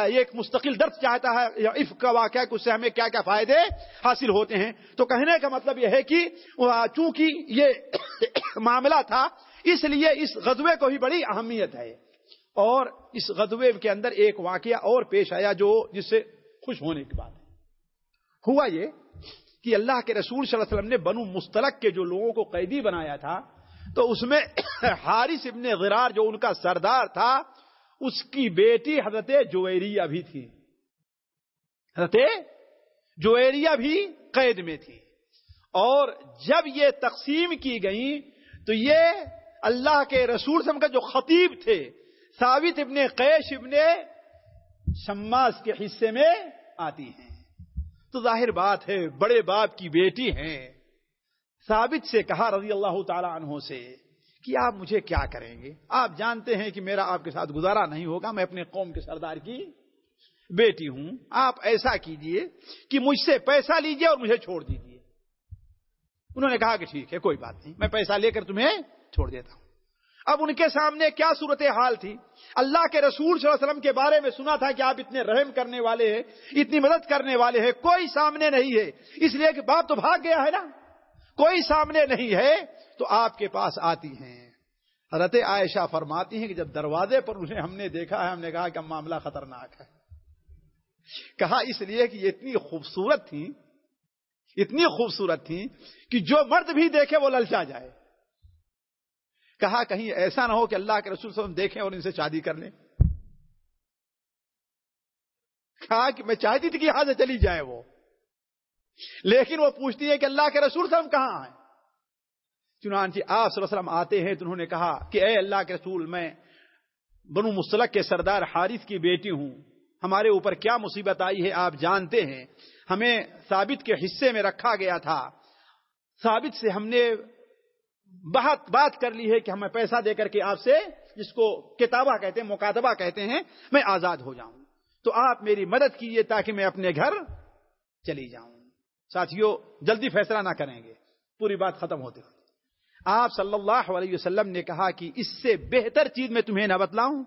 یہ ایک مستقل درد چاہتا ہے۔ عف کا واقعہ کہ اس سے ہمیں کیا کیا فائدے حاصل ہوتے ہیں۔ تو کہنے کا مطلب یہ ہے کہ چونکہ یہ [coughs] معاملہ تھا، اس لیے اس غزوے کو ہی بڑی اہمیت ہے۔ اور اس غزوے کے اندر ایک واقعہ اور پیش آیا جو جس سے خوش ہونے کی بات ہے۔ ہوا یہ کہ اللہ کے رسول صلی اللہ علیہ وسلم نے بنو مستلق کے جو لوگوں کو قیدی بنایا تھا، تو اس میں [coughs] حارث ابن غرار جو ان کا سردار تھا، اس کی بیٹی حضرت جویریہ بھی تھی۔ حضرت جویریہ بھی قید میں تھی۔ اور جب یہ تقسیم کی گئی تو یہ اللہ کے رسول کا جو خطیب تھے، ثابت ابن قیش ابن شماس کے حصے میں آتی ہیں۔ تو ظاہر بات ہے، بڑے باپ کی بیٹی ہیں۔ ثابت سے کہا رضی اللہ تعالی عنہ سے کہ آپ مجھے کیا کریں گے؟ آپ جانتے ہیں کہ میرا آپ کے ساتھ گزارا نہیں ہوگا، میں اپنے قوم کے سردار کی بیٹی ہوں۔ آپ ایسا کیجیے کہ مجھ سے پیسہ لیجیے اور مجھے چھوڑ دیجیے۔ انہوں نے کہا کہ ٹھیک ہے، کوئی بات نہیں، میں پیسہ لے کر تمہیں چھوڑ دیتا ہوں۔ اب ان کے سامنے کیا صورت حال تھی؟ اللہ کے رسول صلی اللہ علیہ وسلم کے بارے میں سنا تھا کہ آپ اتنے رحم کرنے والے ہیں، اتنی مدد کرنے والے ہیں، کوئی سامنے نہیں ہے۔ اس لیے کہ باپ تو بھاگ گیا ہے نا۔ کوئی سامنے نہیں ہے تو آپ کے پاس آتی ہیں۔ حضرت عائشہ فرماتی ہیں کہ جب دروازے پر انہیں ہم نے دیکھا ہے، ہم نے کہا کہ معاملہ خطرناک ہے۔ کہا اس لیے کہ یہ اتنی خوبصورت تھی اتنی خوبصورت تھی کہ جو مرد بھی دیکھے وہ للچا جائے۔ کہا کہیں ایسا نہ ہو کہ اللہ کے رسول صلی اللہ علیہ وسلم دیکھیں اور ان سے شادی کر لیں۔ کہا کہ میں چاہتی تھی کہ یہاں سے چلی جائے وہ۔ لیکن وہ پوچھتی ہے کہ اللہ کے رسول صلی اللہ علیہ وسلم کہاں ہیں؟ چنانچہ آپ صلی اللہ علیہ وسلم آتے ہیں تو انہوں نے کہا کہ اے اللہ کے رسول، میں بنو مسلق کے سردار حارث کی بیٹی ہوں۔ ہمارے اوپر کیا مصیبت آئی ہے آپ جانتے ہیں۔ ہمیں ثابت کے حصے میں رکھا گیا تھا۔ ثابت سے ہم نے بہت بات کر لی ہے کہ ہمیں پیسہ دے کر کے آپ سے جس کو کتابہ کہتے ہیں، مکاتبہ کہتے ہیں، میں آزاد ہو جاؤں۔ تو آپ میری مدد کیجیے تاکہ میں اپنے گھر چلی جاؤں۔ ساتھیوں جلدی فیصلہ نہ کریں گے۔ پوری بات ختم ہوتے ہوتے آپ صلی اللہ علیہ وسلم نے کہا کہ اس سے بہتر چیز میں تمہیں نہ بتلاؤں۔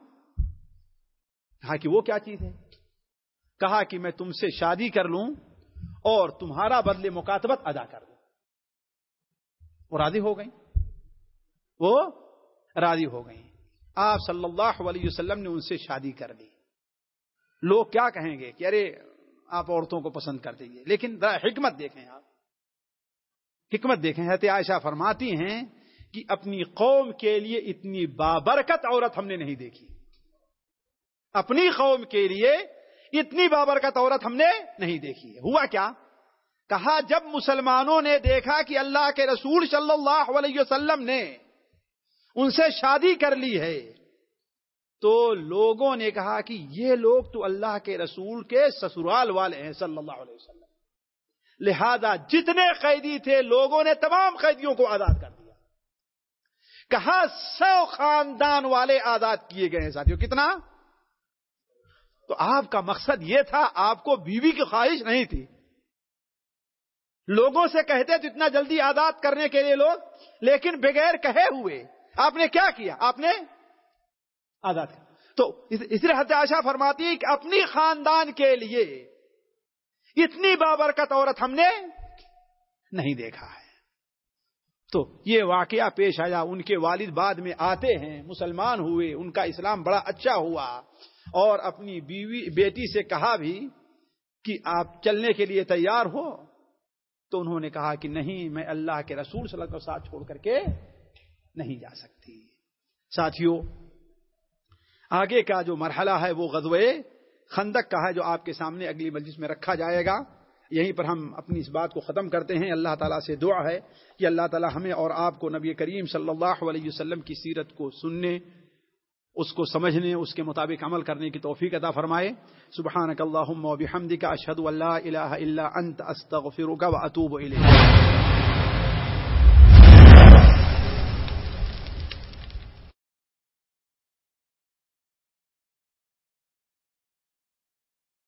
کہا کہ وہ کیا چیز ہے؟ کہا کہ میں تم سے شادی کر لوں اور تمہارا بدلے مکاتبت ادا کر دوں۔ وہ راضی ہو گئی وہ راضی ہو گئی آپ صلی اللہ علیہ وسلم نے ان سے شادی کر دی۔ لوگ کیا کہیں گے کہ ارے، آپ عورتوں کو پسند کر دیجیے لیکن حکمت دیکھیں آپ۔ حکمت دیکھیں۔ حضرت عائشہ فرماتی ہیں کہ اپنی قوم کے لیے اتنی بابرکت عورت ہم نے نہیں دیکھی۔ اپنی قوم کے لیے اتنی بابرکت عورت ہم نے نہیں دیکھی۔ ہوا کیا؟ کہا، جب مسلمانوں نے دیکھا کہ اللہ کے رسول صلی اللہ علیہ وسلم نے ان سے شادی کر لی ہے۔ تو لوگوں نے کہا کہ یہ لوگ تو اللہ کے رسول کے سسرال والے ہیں صلی اللہ علیہ وسلم۔ لہذا جتنے قیدی تھے، لوگوں نے تمام قیدیوں کو آزاد کر دیا۔ کہا، سو خاندان والے آزاد کیے گئے ہیں ساتھیوں کتنا؟ تو آپ کا مقصد یہ تھا، آپ کو بیوی کی خواہش نہیں تھی۔ لوگوں سے کہتے تو اتنا جلدی آزاد کرنے کے لیے لوگ، لیکن بغیر کہے ہوئے آپ نے کیا کیا؟ آپ نے آزاد کیا۔ تو اس لیے حد فرماتی ہے کہ اپنی خاندان کے لیے اتنی بابرکت عورت ہم نے نہیں دیکھا ہے۔ تو یہ واقعہ پیش آیا۔ ان کے والد بعد میں آتے ہیں، مسلمان ہوئے، ان کا اسلام بڑا اچھا ہوا۔ اور اپنی بیوی، بیٹی سے کہا بھی کہ آپ چلنے کے لیے تیار ہو۔ تو انہوں نے کہا کہ نہیں، میں اللہ کے رسول صلی اللہ علیہ وسلم کو ساتھ چھوڑ کر کے نہیں جا سکتی۔ ساتھیوں آگے کا جو مرحلہ ہے وہ غزوے خندق کا ہے جو آپ کے سامنے اگلی مجلس میں رکھا جائے گا۔ یہیں پر ہم اپنی اس بات کو ختم کرتے ہیں۔ اللہ تعالیٰ سے دعا ہے کہ اللہ تعالیٰ ہمیں اور آپ کو نبی کریم صلی اللہ علیہ وسلم کی سیرت کو سننے، اس کو سمجھنے، اس کے مطابق عمل کرنے کی توفیق عطا فرمائے۔ سبحانک اللہم و بحمدک، اشہد ان لا الہ الا انت، استغفرک و اتوب الیک۔